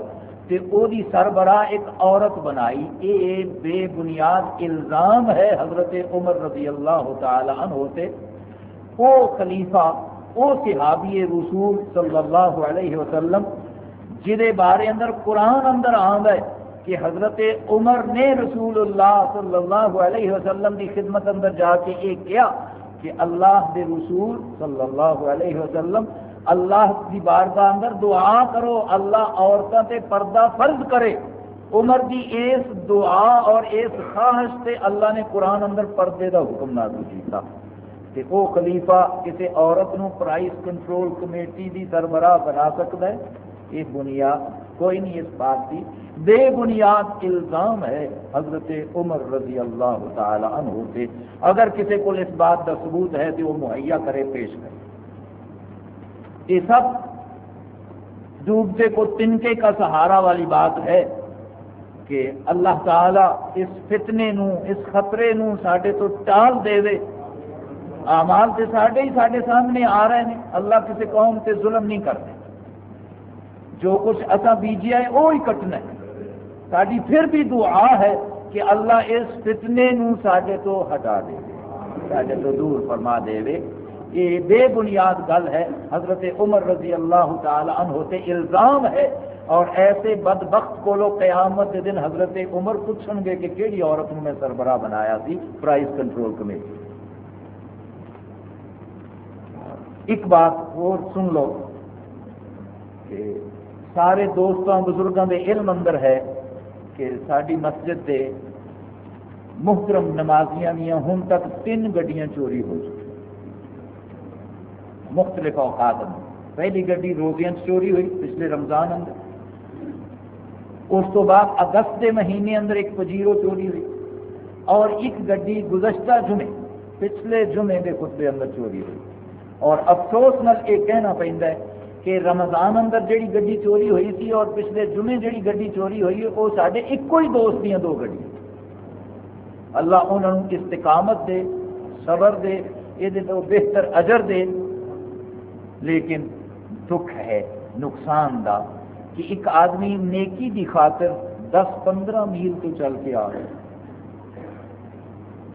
تے او دی سربراہ ایک عورت بنائی۔ اے بے بنیاد الزام ہے حضرت عمر رضی اللہ تعالی عنہ سے او خلیفہ، او صحابی رسول صلی اللہ علیہ وسلم جہے بارے اندر قرآن اندر آد ہے کہ حضرت عمر نے رسول اللہ صلی اللہ علیہ وسلم کی خدمت اندر جا کے یہ کیا کہ اللہ دے رسول صلی اللہ علیہ وسلم اللہ کی بارگاہ اندر دعا کرو، اللہ عورتوں تے پردہ فرض کرے۔ عمر دی اس دعا اور اس خواہش سے اللہ نے قرآن اندر پردے دا حکم نازل کیتا۔ کہ وہ خلیفہ کسی عورت نو پرائز کنٹرول کمیٹی دی سربراہ بنا سکتا ہے۔ یہ بنیاد، کوئی نہیں اس بات کی بے بنیاد الزام ہے حضرت عمر رضی اللہ تعالی عنہ سے اگر کسی کو اس بات کا ثبوت ہے تو وہ مہیا کرے پیش کرے۔ یہ سب ڈوبتے کو تنکے کا سہارا والی بات ہے کہ اللہ تعالی اس فتنے نو اس خطرے نو ساڈے تو ٹال دے دے اعمال سے ساڈے ہی ساڈے سامنے آ رہے ہیں۔ اللہ کسی قوم سے ظلم نہیں کرتے۔ جو کچھ اصا بیجیا ہے وہ ہی کٹنا ہے۔ ساری پھر بھی دعا ہے کہ اللہ اس فتنے نو ساڈے تو ہٹا دے ساڈے تو دور فرما دے یہ بے بنیاد گل ہے، حضرت عمر رضی اللہ تعالی عنہ سے الزام ہے۔ اور ایسے بد بخت کو لو قیامت دن حضرت عمر پوچھیں گے کہ کہڑی عورت میں سربراہ بنایا سی؟ پرائز کنٹرول کمیٹی ایک بات اور سن لو کہ سارے دوستوں بزرگوں کے علم اندر ہے کہ ساری مسجد دے محترم نمازیاں دیا ہوں تک تین گڈیاں چوری ہو چکی مختلف اوقات اندر پہلی گڈی روزیاں چوری ہوئی پچھلے رمضان اندر۔ اس تو بعد اگست کے مہینے اندر ایک پجیرو چوری ہوئی۔ اور ایک گڈی گزشتہ جمعے، پچھلے جمعے کے خطبے اندر چوری ہوئی۔ اور افسوس نل یہ کہنا پہنتا ہے کہ رمضان اندر جیڑی گڈی چوری ہوئی تھی اور پچھلے جمعے جیڑی گڈی چوری ہوئی ہے وہ سارے ایک ہی دوست دیا دو گڈی اللہ انہوں استقامت دے، صبر دے یہ بہتر اجر دے۔ لیکن دکھ ہے، نقصان دا کہ ایک آدمی نیکی دی خاطر دس پندرہ میل تو چل کے آ رہے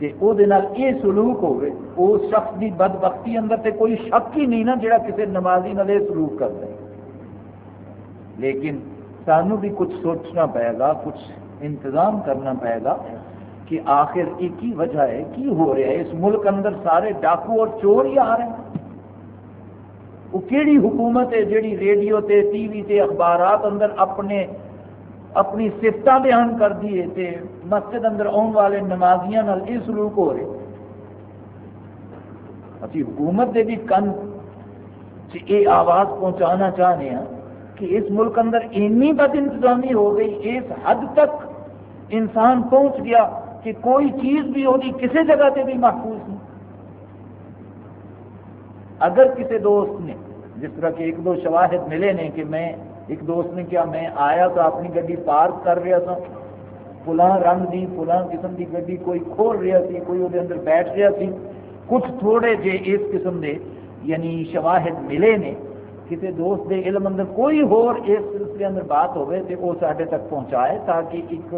یہ سلوک ہوئے اس شخص کی بد بختی اندر تے کوئی شک ہی نہیں نا جڑا کسی نمازی نال سلوک کرتا ہے۔ لیکن سانو بھی کچھ سوچنا پائے گا کچھ انتظام کرنا پائے گا کہ آخر ایک ہی وجہ ہے، کی ہو رہا ہے؟ اس ملک اندر سارے ڈاکو اور چور ہی آ رہے ہیں۔ وہ کیڑی حکومت ہے جیڑی ریڈیو تے ٹی وی تے اخبارات اندر اپنے اپنی سفت بیان کر دیے تے مسجد اندر آن والے نمازیاں یہ سلوک ہو رہے ابھی حکومت دے بھی کن یہ آواز پہنچانا چاہتے ہیں کہ اس ملک اندر اینی بد انتظامی ہو گئی، اس حد تک انسان پہنچ گیا کہ کوئی چیز بھی ہوگی کسی جگہ سے بھی محفوظ نہیں۔ اگر کسی دوست نے جس طرح کے ایک دو شواہد ملے نے کہ میں ایک دوست نے کیا میں آیا تو اپنی گڈی پارک کر رہا تھا۔ فلاں رنگ دی، فلاں قسم کی گڈی کوئی کھول رہا سی، کوئی وہ اندر بیٹھ رہا سی۔ کچھ تھوڑے جے اس قسم دے یعنی شواہد ملے نے۔ کسی دوست دے علم اندر کوئی ہور اس سلسلے اندر بات ہوئے تو وہ سارے تک پہنچائے تاکہ ایک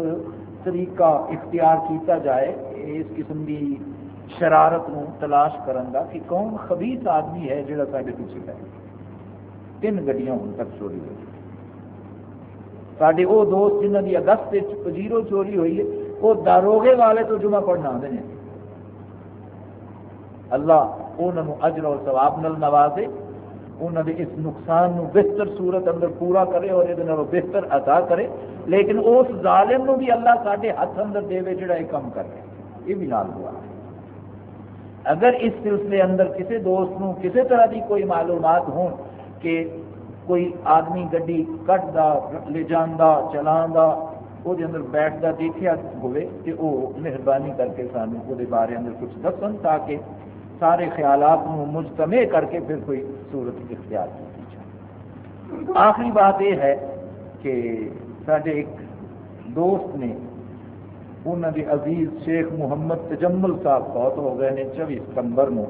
طریقہ اختیار کیتا جائے اس قسم کی شرارت نو تلاش کرن دا کہ کون خبیص آدمی ہے جڑا سارے پیچھے ہے تین گڈیاں ہوں تک چوری ہوئی۔ سارے وہ دوست جنہ کی اگست پجیرو چوری ہوئی ہے وہ داروگے والے تو جمعہ پڑھنا آتے ہیں اللہ انہوں اجر اور ثواب نل نوازے انہوں نے اس نقصان نو بہتر صورت اندر پورا کرے اور یہ بہتر ادا کرے۔ لیکن اس ظالم نو بھی اللہ سارے ہاتھ اندر دے جڑا یہ کام کر رہے یہ بھی نال ہوا۔ اگر اس سلسلے اندر کسی دوست نو کسی طرح کی کوئی معلومات ہوں کہ کوئی آدمی گڈی کٹتا لے جانا چلا وہ اندر بیٹھتا دیکھا ہوئے کہ وہ مہربانی کر کے سانو وہ بارے اندر کچھ دسن تاکہ سارے خیالات مجتمع کر کے پھر کوئی صورت اختیار کی جائے۔ آخری بات یہ ہے کہ سارے ایک دوست نے انہوں نے عزیز شیخ محمد تجمل صاحب بہت ہو گئے ہیں چوبیس ستمبر کو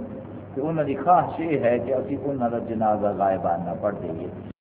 کہ انہوں کی خواہش یہ ہے کہ ابھی انہوں کا جنازہ غائبانہ پڑھ دئیے۔